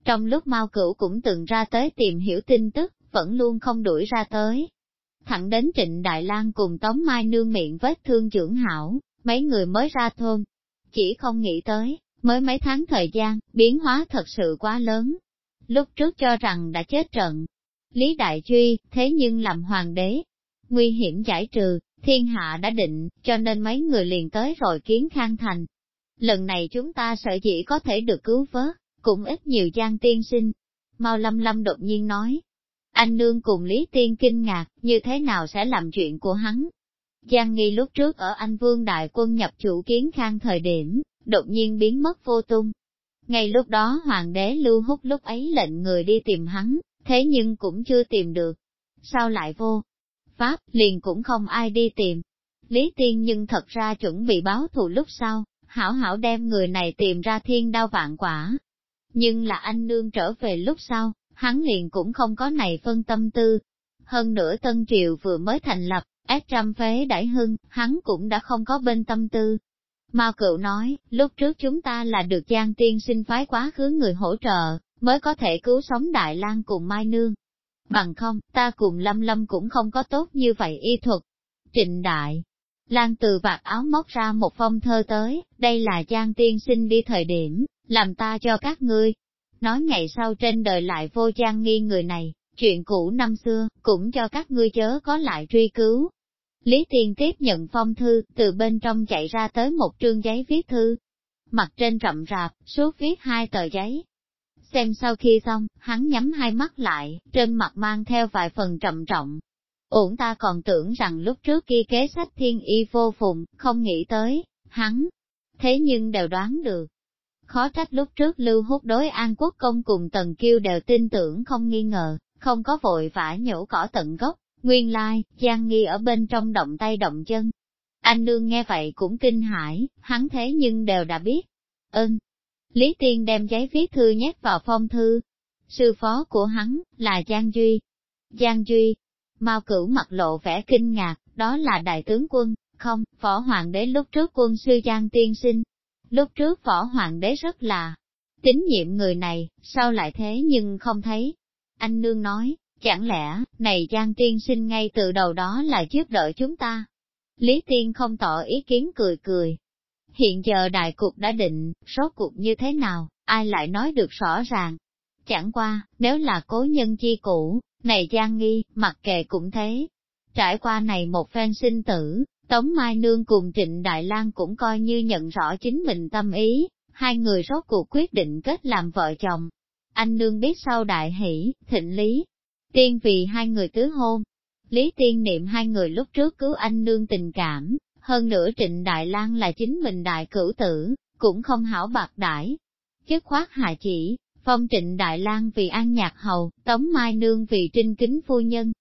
Trong lúc Mao Cửu cũng từng ra tới tìm hiểu tin tức, vẫn luôn không đuổi ra tới. Thẳng đến Trịnh Đại Lang cùng Tống Mai nương miệng vết thương dưỡng hảo, mấy người mới ra thôn. Chỉ không nghĩ tới, mới mấy tháng thời gian, biến hóa thật sự quá lớn. Lúc trước cho rằng đã chết trận. Lý Đại duy thế nhưng làm hoàng đế. Nguy hiểm giải trừ, thiên hạ đã định, cho nên mấy người liền tới rồi kiến khang thành. Lần này chúng ta sợ chỉ có thể được cứu vớt, cũng ít nhiều gian tiên sinh. Mao Lâm Lâm đột nhiên nói, anh nương cùng Lý Tiên kinh ngạc, như thế nào sẽ làm chuyện của hắn. Giang Nghi lúc trước ở Anh Vương Đại quân nhập chủ kiến khang thời điểm, đột nhiên biến mất vô tung. Ngay lúc đó Hoàng đế Lưu hút lúc ấy lệnh người đi tìm hắn, thế nhưng cũng chưa tìm được. Sao lại vô? Pháp, liền cũng không ai đi tìm. Lý Tiên nhưng thật ra chuẩn bị báo thù lúc sau, hảo hảo đem người này tìm ra thiên đao vạn quả. Nhưng là anh nương trở về lúc sau, hắn liền cũng không có này phân tâm tư. Hơn nữa Tân Triều vừa mới thành lập, ép trăm phế đại hưng, hắn cũng đã không có bên tâm tư. Mao cựu nói, lúc trước chúng ta là được Giang Tiên sinh phái quá khứ người hỗ trợ, mới có thể cứu sống Đại lang cùng Mai Nương. Bằng không, ta cùng Lâm Lâm cũng không có tốt như vậy y thuật. Trịnh Đại, Lan từ vạt áo móc ra một phong thơ tới, đây là Giang Tiên sinh đi thời điểm, làm ta cho các ngươi, nói ngày sau trên đời lại vô trang nghi người này, chuyện cũ năm xưa, cũng cho các ngươi chớ có lại truy cứu. Lý Tiên tiếp nhận phong thư, từ bên trong chạy ra tới một trương giấy viết thư. Mặt trên rậm rạp, số viết hai tờ giấy. Xem sau khi xong, hắn nhắm hai mắt lại, trên mặt mang theo vài phần trầm trọng. Ổn ta còn tưởng rằng lúc trước kia kế sách thiên y vô phùng, không nghĩ tới, hắn. Thế nhưng đều đoán được, Khó trách lúc trước lưu hút đối an quốc công cùng tần kiêu đều tin tưởng không nghi ngờ, không có vội vã nhổ cỏ tận gốc, nguyên lai, Giang Nghi ở bên trong động tay động chân. Anh nương nghe vậy cũng kinh hãi, hắn thế nhưng đều đã biết. Ơn. Lý Tiên đem giấy viết thư nhét vào phong thư. Sư phó của hắn, là Giang Duy. Giang Duy. Mao cửu mặt lộ vẻ kinh ngạc, đó là đại tướng quân, không, phó hoàng đế lúc trước quân sư Giang Tiên sinh, Lúc trước võ hoàng đế rất là tín nhiệm người này, sao lại thế nhưng không thấy. Anh nương nói, chẳng lẽ, này Giang tiên sinh ngay từ đầu đó là giúp đỡ chúng ta. Lý tiên không tỏ ý kiến cười cười. Hiện giờ đại cục đã định, số cuộc như thế nào, ai lại nói được rõ ràng. Chẳng qua, nếu là cố nhân chi cũ, này Giang nghi, mặc kệ cũng thế. Trải qua này một phen sinh tử, Tống Mai Nương cùng Trịnh Đại Lang cũng coi như nhận rõ chính mình tâm ý, hai người rốt cuộc quyết định kết làm vợ chồng. Anh Nương biết sau đại hỷ, thịnh lý, tiên vì hai người tứ hôn. Lý tiên niệm hai người lúc trước cứu anh Nương tình cảm, hơn nữa Trịnh Đại Lang là chính mình đại cửu tử, cũng không hảo bạc đãi. Chức khoát hạ chỉ, phong Trịnh Đại Lang vì an nhạc hầu, Tống Mai Nương vì trinh kính phu nhân,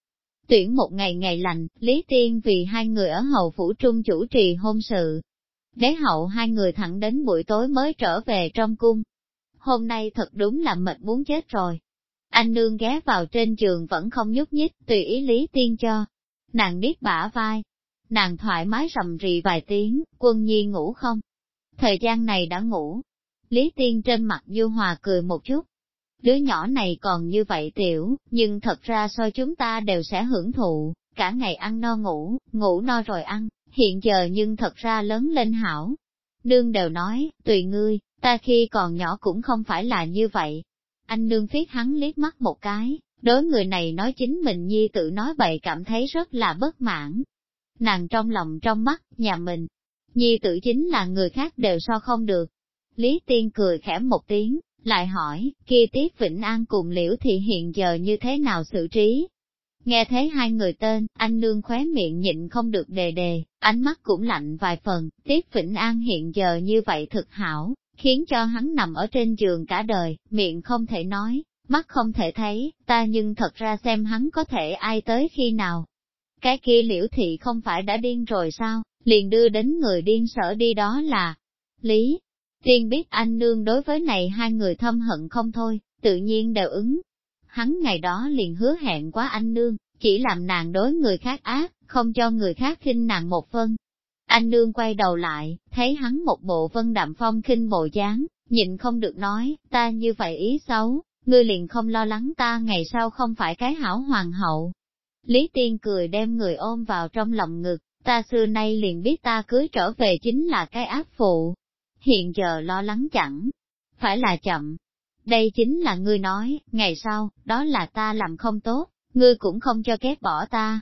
Tuyển một ngày ngày lành, Lý Tiên vì hai người ở hầu phủ trung chủ trì hôn sự. Đế hậu hai người thẳng đến buổi tối mới trở về trong cung. Hôm nay thật đúng là mệt muốn chết rồi. Anh nương ghé vào trên giường vẫn không nhúc nhích, tùy ý Lý Tiên cho. Nàng biết bả vai. nàng thoải mái rầm rì vài tiếng, quân nhi ngủ không? Thời gian này đã ngủ. Lý Tiên trên mặt Du Hòa cười một chút. Đứa nhỏ này còn như vậy tiểu, nhưng thật ra so chúng ta đều sẽ hưởng thụ, cả ngày ăn no ngủ, ngủ no rồi ăn, hiện giờ nhưng thật ra lớn lên hảo. Nương đều nói, tùy ngươi, ta khi còn nhỏ cũng không phải là như vậy. Anh nương phiết hắn liếc mắt một cái, đối người này nói chính mình nhi tự nói bậy cảm thấy rất là bất mãn. Nàng trong lòng trong mắt, nhà mình, nhi tự chính là người khác đều so không được. Lý Tiên cười khẽ một tiếng, lại hỏi, kia Tiết Vĩnh An cùng Liễu Thị hiện giờ như thế nào xử trí? Nghe thấy hai người tên, anh nương khóe miệng nhịn không được đề đề, ánh mắt cũng lạnh vài phần, Tiết Vĩnh An hiện giờ như vậy thực hảo, khiến cho hắn nằm ở trên giường cả đời, miệng không thể nói, mắt không thể thấy, ta nhưng thật ra xem hắn có thể ai tới khi nào. Cái kia liễu thị không phải đã điên rồi sao, liền đưa đến người điên sở đi đó là Lý. Tiên biết anh nương đối với này hai người thâm hận không thôi, tự nhiên đều ứng. Hắn ngày đó liền hứa hẹn quá anh nương, chỉ làm nàng đối người khác ác, không cho người khác khinh nàng một phân. Anh nương quay đầu lại, thấy hắn một bộ vân đạm phong khinh bộ dáng, nhịn không được nói, ta như vậy ý xấu, ngươi liền không lo lắng ta ngày sau không phải cái hảo hoàng hậu. Lý Tiên cười đem người ôm vào trong lòng ngực, ta xưa nay liền biết ta cưới trở về chính là cái ác phụ. Hiện giờ lo lắng chẳng, phải là chậm. Đây chính là ngươi nói, ngày sau, đó là ta làm không tốt, ngươi cũng không cho ghét bỏ ta.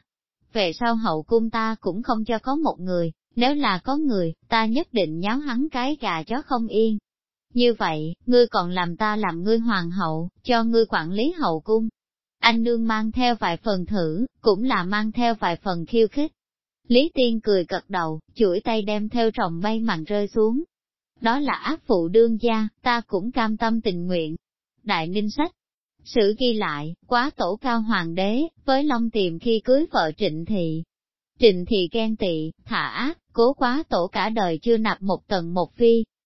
Về sau hậu cung ta cũng không cho có một người, nếu là có người, ta nhất định nháo hắn cái gà chó không yên. Như vậy, ngươi còn làm ta làm ngươi hoàng hậu, cho ngươi quản lý hậu cung. Anh nương mang theo vài phần thử, cũng là mang theo vài phần khiêu khích. Lý Tiên cười cật đầu, chuỗi tay đem theo trồng bay mặn rơi xuống. Đó là ác phụ đương gia, ta cũng cam tâm tình nguyện. Đại Ninh Sách Sử ghi lại, quá tổ cao hoàng đế, với Long tiềm khi cưới vợ trịnh thị. Trịnh thị ghen tị, thả ác, cố quá tổ cả đời chưa nạp một tầng một phi,